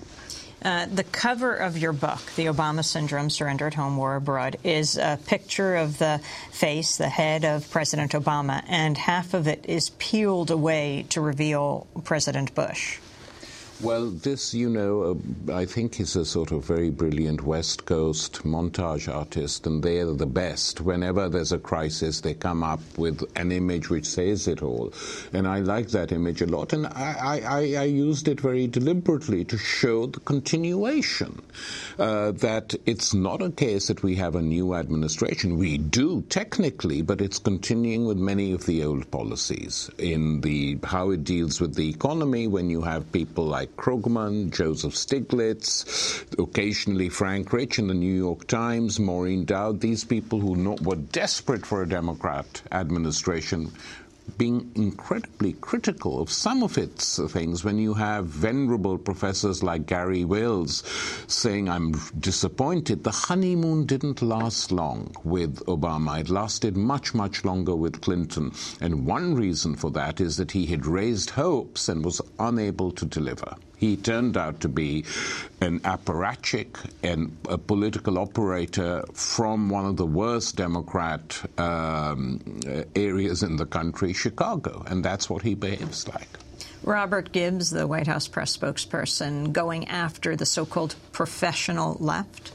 Uh, the cover of your book, The Obama Syndrome Surrender at Home, War Abroad, is a picture of the face, the head of President Obama, and half of it is peeled away to reveal President Bush. Well, this, you know, uh, I think is a sort of very brilliant West Coast montage artist, and they're the best. Whenever there's a crisis, they come up with an image which says it all. And I like that image a lot, and I, I, I used it very deliberately to show the continuation. Uh, that it's not a case that we have a new administration. We do, technically, but it's continuing with many of the old policies in the how it deals with the economy when you have people like Krugman, Joseph Stiglitz, occasionally Frank Rich in the New York Times, Maureen Dowd, these people who know, were desperate for a Democrat administration being incredibly critical of some of its things when you have venerable professors like Garry Wills saying, I'm disappointed. The honeymoon didn't last long with Obama. It lasted much, much longer with Clinton. And one reason for that is that he had raised hopes and was unable to deliver. He turned out to be an apparatchik and a political operator from one of the worst Democrat um, areas in the country, Chicago, and that's what he behaves like. Robert Gibbs, the White House press spokesperson, going after the so called professional left.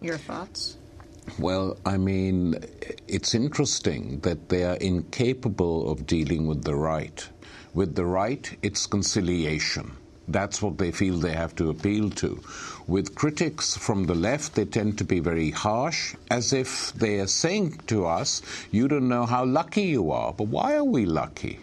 Your thoughts? Well, I mean, it's interesting that they are incapable of dealing with the right. With the right, it's conciliation. That's what they feel they have to appeal to. With critics from the left, they tend to be very harsh, as if they are saying to us, You don't know how lucky you are. But why are we lucky?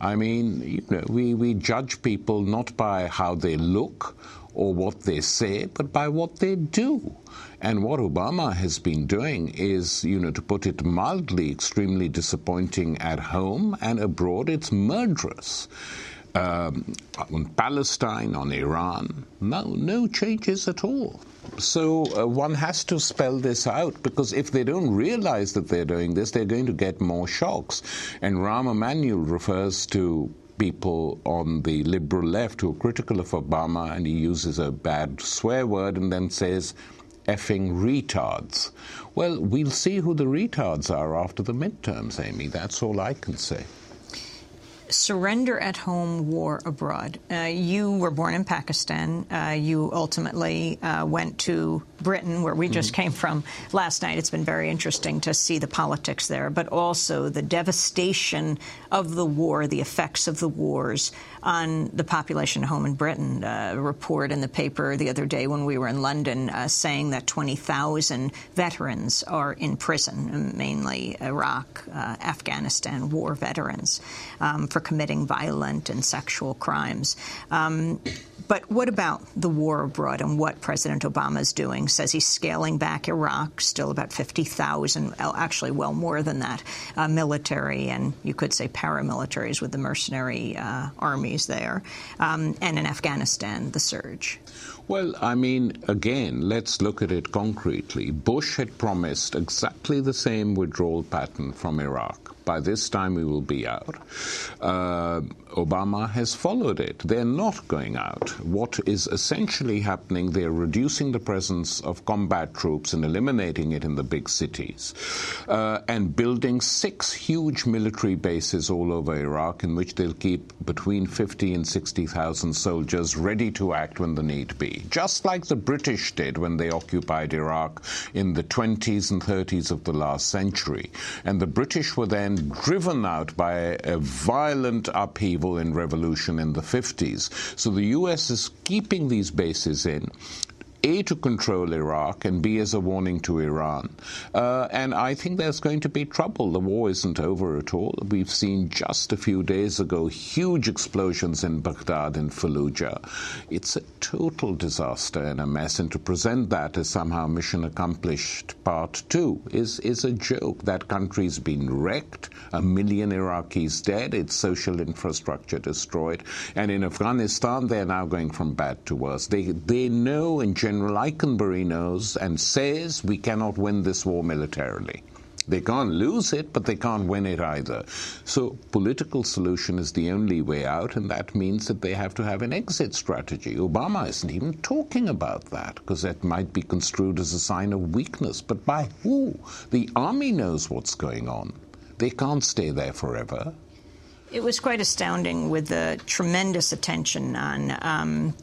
I mean, you know, we, we judge people not by how they look or what they say, but by what they do. And what Obama has been doing is, you know, to put it mildly, extremely disappointing at home and abroad, it's murderous um, on Palestine, on Iran. No, no changes at all. So uh, one has to spell this out because if they don't realize that they're doing this, they're going to get more shocks. And Rahm Emanuel refers to people on the liberal left who are critical of Obama, and he uses a bad swear word and then says, effing retards. Well, we'll see who the retards are after the midterms, Amy. That's all I can say surrender at home, war abroad. Uh, you were born in Pakistan. Uh, you ultimately uh, went to Britain, where we just mm-hmm. came from last night. It's been very interesting to see the politics there, but also the devastation of the war, the effects of the wars on the population at home in Britain. Uh, a report in the paper the other day when we were in London uh, saying that 20,000 veterans are in prison, mainly Iraq, uh, Afghanistan war veterans. Um, for committing violent and sexual crimes. Um, but what about the war abroad and what President Obama is doing? Says he's scaling back Iraq, still about 50,000, actually well more than that, uh, military and you could say paramilitaries with the mercenary uh, armies there, um, and in Afghanistan, the surge. Well, I mean, again, let's look at it concretely. Bush had promised exactly the same withdrawal pattern from Iraq. By this time, we will be out. Uh, Obama has followed it. They're not going out. What is essentially happening, they're reducing the presence of combat troops and eliminating it in the big cities, uh, and building six huge military bases all over Iraq in which they'll keep between 50 and 60,000 soldiers ready to act when the need be. Just like the British did when they occupied Iraq in the 20s and 30s of the last century. And the British were then driven out by a violent upheaval and revolution in the 50s. So the U.S. is keeping these bases in a, to control Iraq, and B, as a warning to Iran. Uh, and I think there's going to be trouble. The war isn't over at all. We've seen just a few days ago huge explosions in Baghdad and Fallujah. It's a total disaster and a mess, and to present that as somehow mission accomplished part two is, is a joke. That country's been wrecked, a million Iraqis dead, its social infrastructure destroyed, and in Afghanistan they're now going from bad to worse. They, they know general General Eikenberry knows and says we cannot win this war militarily. They can't lose it, but they can't win it either. So, political solution is the only way out, and that means that they have to have an exit strategy. Obama isn't even talking about that because that might be construed as a sign of weakness. But by who? The army knows what's going on. They can't stay there forever. It was quite astounding with the tremendous attention on um,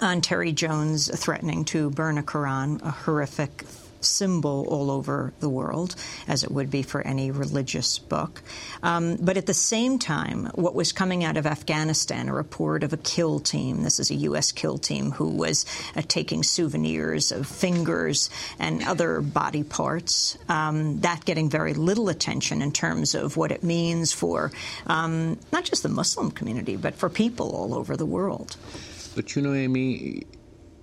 on Terry Jones threatening to burn a Quran, a horrific symbol all over the world, as it would be for any religious book. Um, but at the same time, what was coming out of Afghanistan, a report of a kill team, this is a U.S. kill team, who was uh, taking souvenirs of fingers and other body parts, um, that getting very little attention in terms of what it means for um, not just the Muslim community, but for people all over the world. But you know, Amy,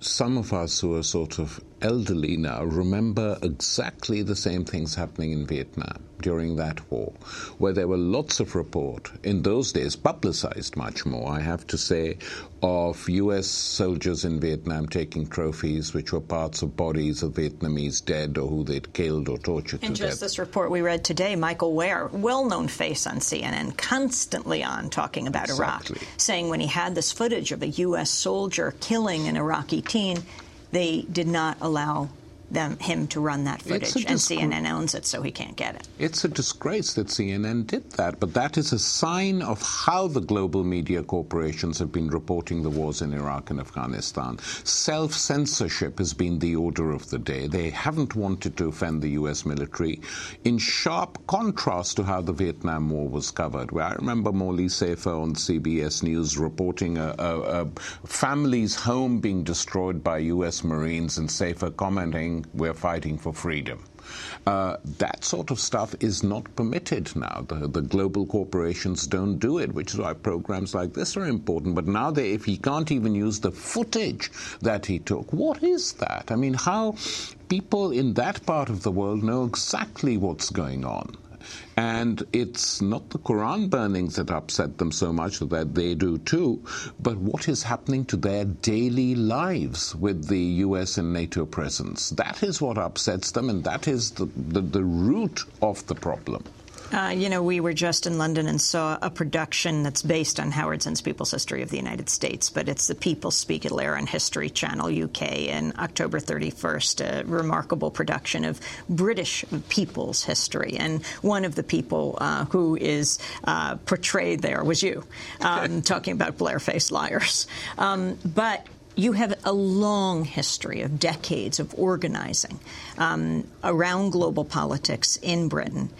some of us who are sort of elderly now remember exactly the same things happening in Vietnam. during that war, where there were lots of report in those days, publicized much more, I have to say, of U.S. soldiers in Vietnam taking trophies which were parts of bodies of Vietnamese dead or who they'd killed or tortured And to just this report we read today, Michael Ware, well-known face on CNN, constantly on talking about Exactly. Iraq, saying when he had this footage of a U.S. soldier killing an Iraqi teen, they did not allow them him to run that footage, and CNN owns it, so he can't get it. It's a disgrace that CNN did that, but that is a sign of how the global media corporations have been reporting the wars in Iraq and Afghanistan. Self censorship has been the order of the day. They haven't wanted to offend the U.S. military, in sharp contrast to how the Vietnam War was covered. Where I remember Morley Safer on CBS News reporting a, a, a family's home being destroyed by U.S. Marines and Safer commenting, We're fighting for freedom. Uh, that sort of stuff is not permitted now. The, the global corporations don't do it, which is why programs like this are important. But now, they, if he can't even use the footage that he took, what is that? I mean, how people in that part of the world know exactly what's going on. And it's not the Quran burnings that upset them so much, that they do too, but what is happening to their daily lives with the US and NATO presence. That is what upsets them, and that is the, the, the root of the problem. Uh, you know, we were just in London and saw a production that's based on Howard Zinn's People's History of the United States, but it's the People Speak It Lair on History Channel UK in October 31st, a remarkable production of British people's history. And one of the people uh, who is uh, portrayed there was you, um, talking about Blair-faced liars. Um, but you have a long history of decades of organizing um, around global politics in Britain.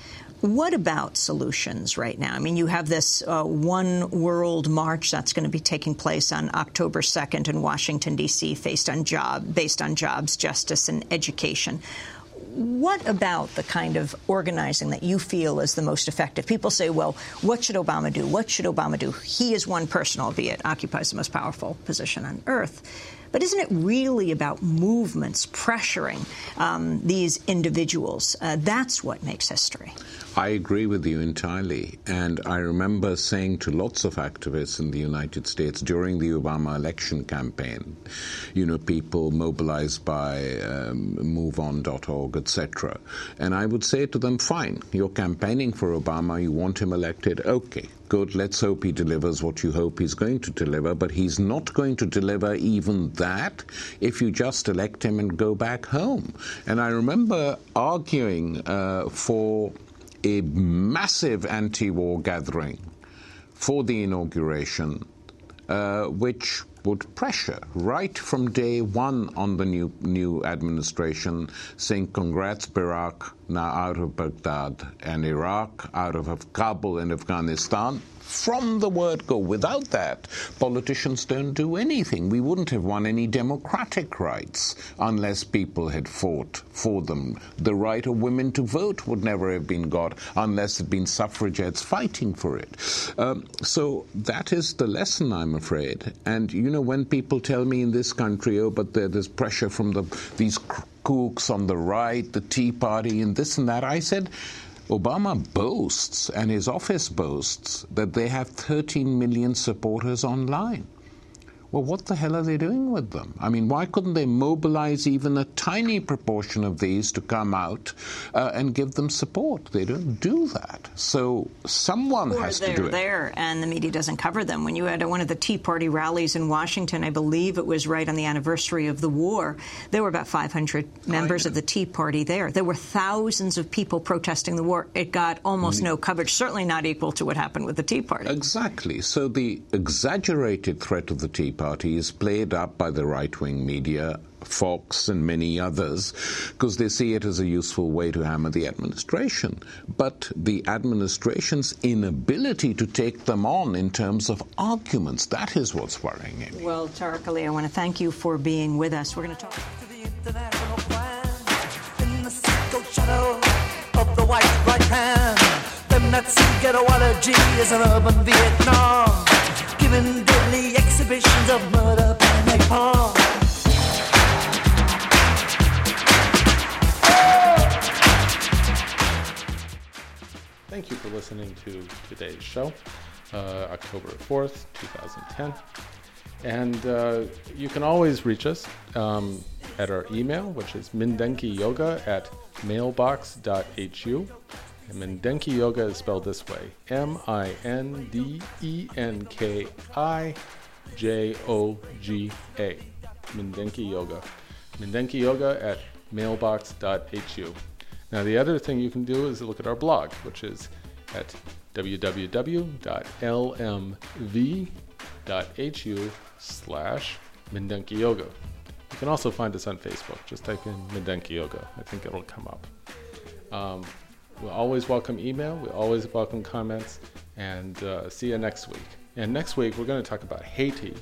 What about solutions right now? I mean, you have this uh, One World March that's going to be taking place on October 2nd in Washington, D.C., based on, job, based on jobs, justice, and education. What about the kind of organizing that you feel is the most effective? People say, well, what should Obama do? What should Obama do? He is one person, albeit occupies the most powerful position on earth. But isn't it really about movements pressuring um, these individuals? Uh, that's what makes history. I agree with you entirely. And I remember saying to lots of activists in the United States during the Obama election campaign, you know, people mobilized by um, MoveOn.org, etc. And I would say to them, fine, you're campaigning for Obama, you want him elected, okay. Good, let's hope he delivers what you hope he's going to deliver, but he's not going to deliver even that if you just elect him and go back home. And I remember arguing uh, for a massive anti war gathering for the inauguration, uh, which would pressure right from day one on the new, new administration, saying, Congrats, Barack, now out of Baghdad, and Iraq out of Kabul and Afghanistan. From the word go. Without that, politicians don't do anything. We wouldn't have won any democratic rights unless people had fought for them. The right of women to vote would never have been got unless there'd been suffragettes fighting for it. Um, so that is the lesson, I'm afraid. And you know, when people tell me in this country, oh, but there's pressure from the, these kooks on the right, the Tea Party, and this and that, I said, Obama boasts, and his office boasts, that they have 13 million supporters online. Well, what the hell are they doing with them? I mean, why couldn't they mobilize even a tiny proportion of these to come out uh, and give them support? They don't do that. So someone or has to do it. there and the media doesn't cover them. When you had one of the Tea Party rallies in Washington, I believe it was right on the anniversary of the war, there were about 500 members of the Tea Party there. There were thousands of people protesting the war. It got almost no coverage, certainly not equal to what happened with the Tea Party. Exactly. So the exaggerated threat of the Tea Party is played up by the right wing media. Fox and many others, because they see it as a useful way to hammer the administration. But the administration's inability to take them on in terms of arguments, that is what's worrying me. Well, Tariq Ali, I want to thank you for being with us. We're going to talk. To the international deadly exhibitions of murder napalm. thank you for listening to today's show, uh, October 4th, 2010. And uh, you can always reach us um, at our email, which is mindenkijoga at mailbox.hu. Mindenki Joga is spelled this way M I N D E N K I J O G A. Mindenki Joga. Mindenki Joga at mailbox.hu. Now, the other thing you can do is look at our blog, which is at www.lmv.hu slash Mindenki Joga. You can also find us on Facebook. Just type in Mindenki Joga. I think it'll come up. Um, we always welcome email. We always welcome comments. And uh, see you next week. And next week we're going to talk about Haiti,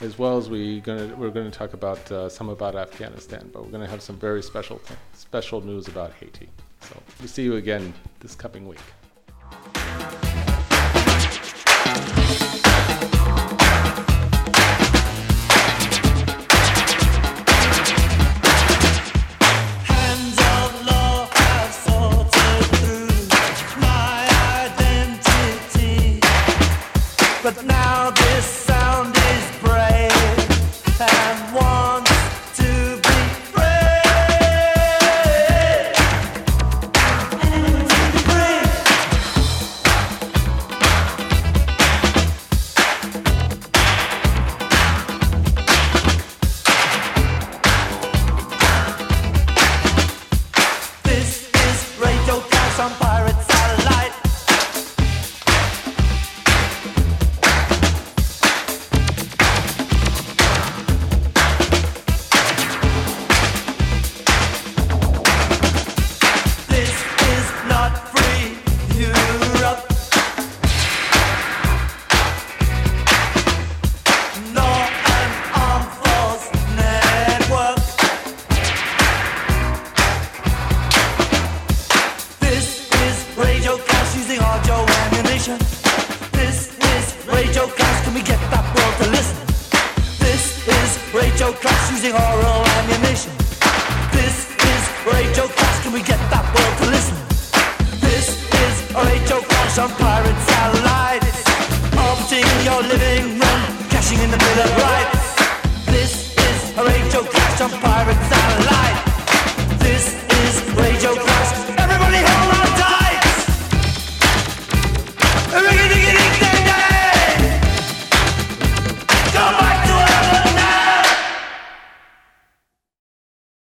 as well as we gonna, we're going to talk about uh, some about Afghanistan. But we're going to have some very special special news about Haiti. So we'll see you again this coming week.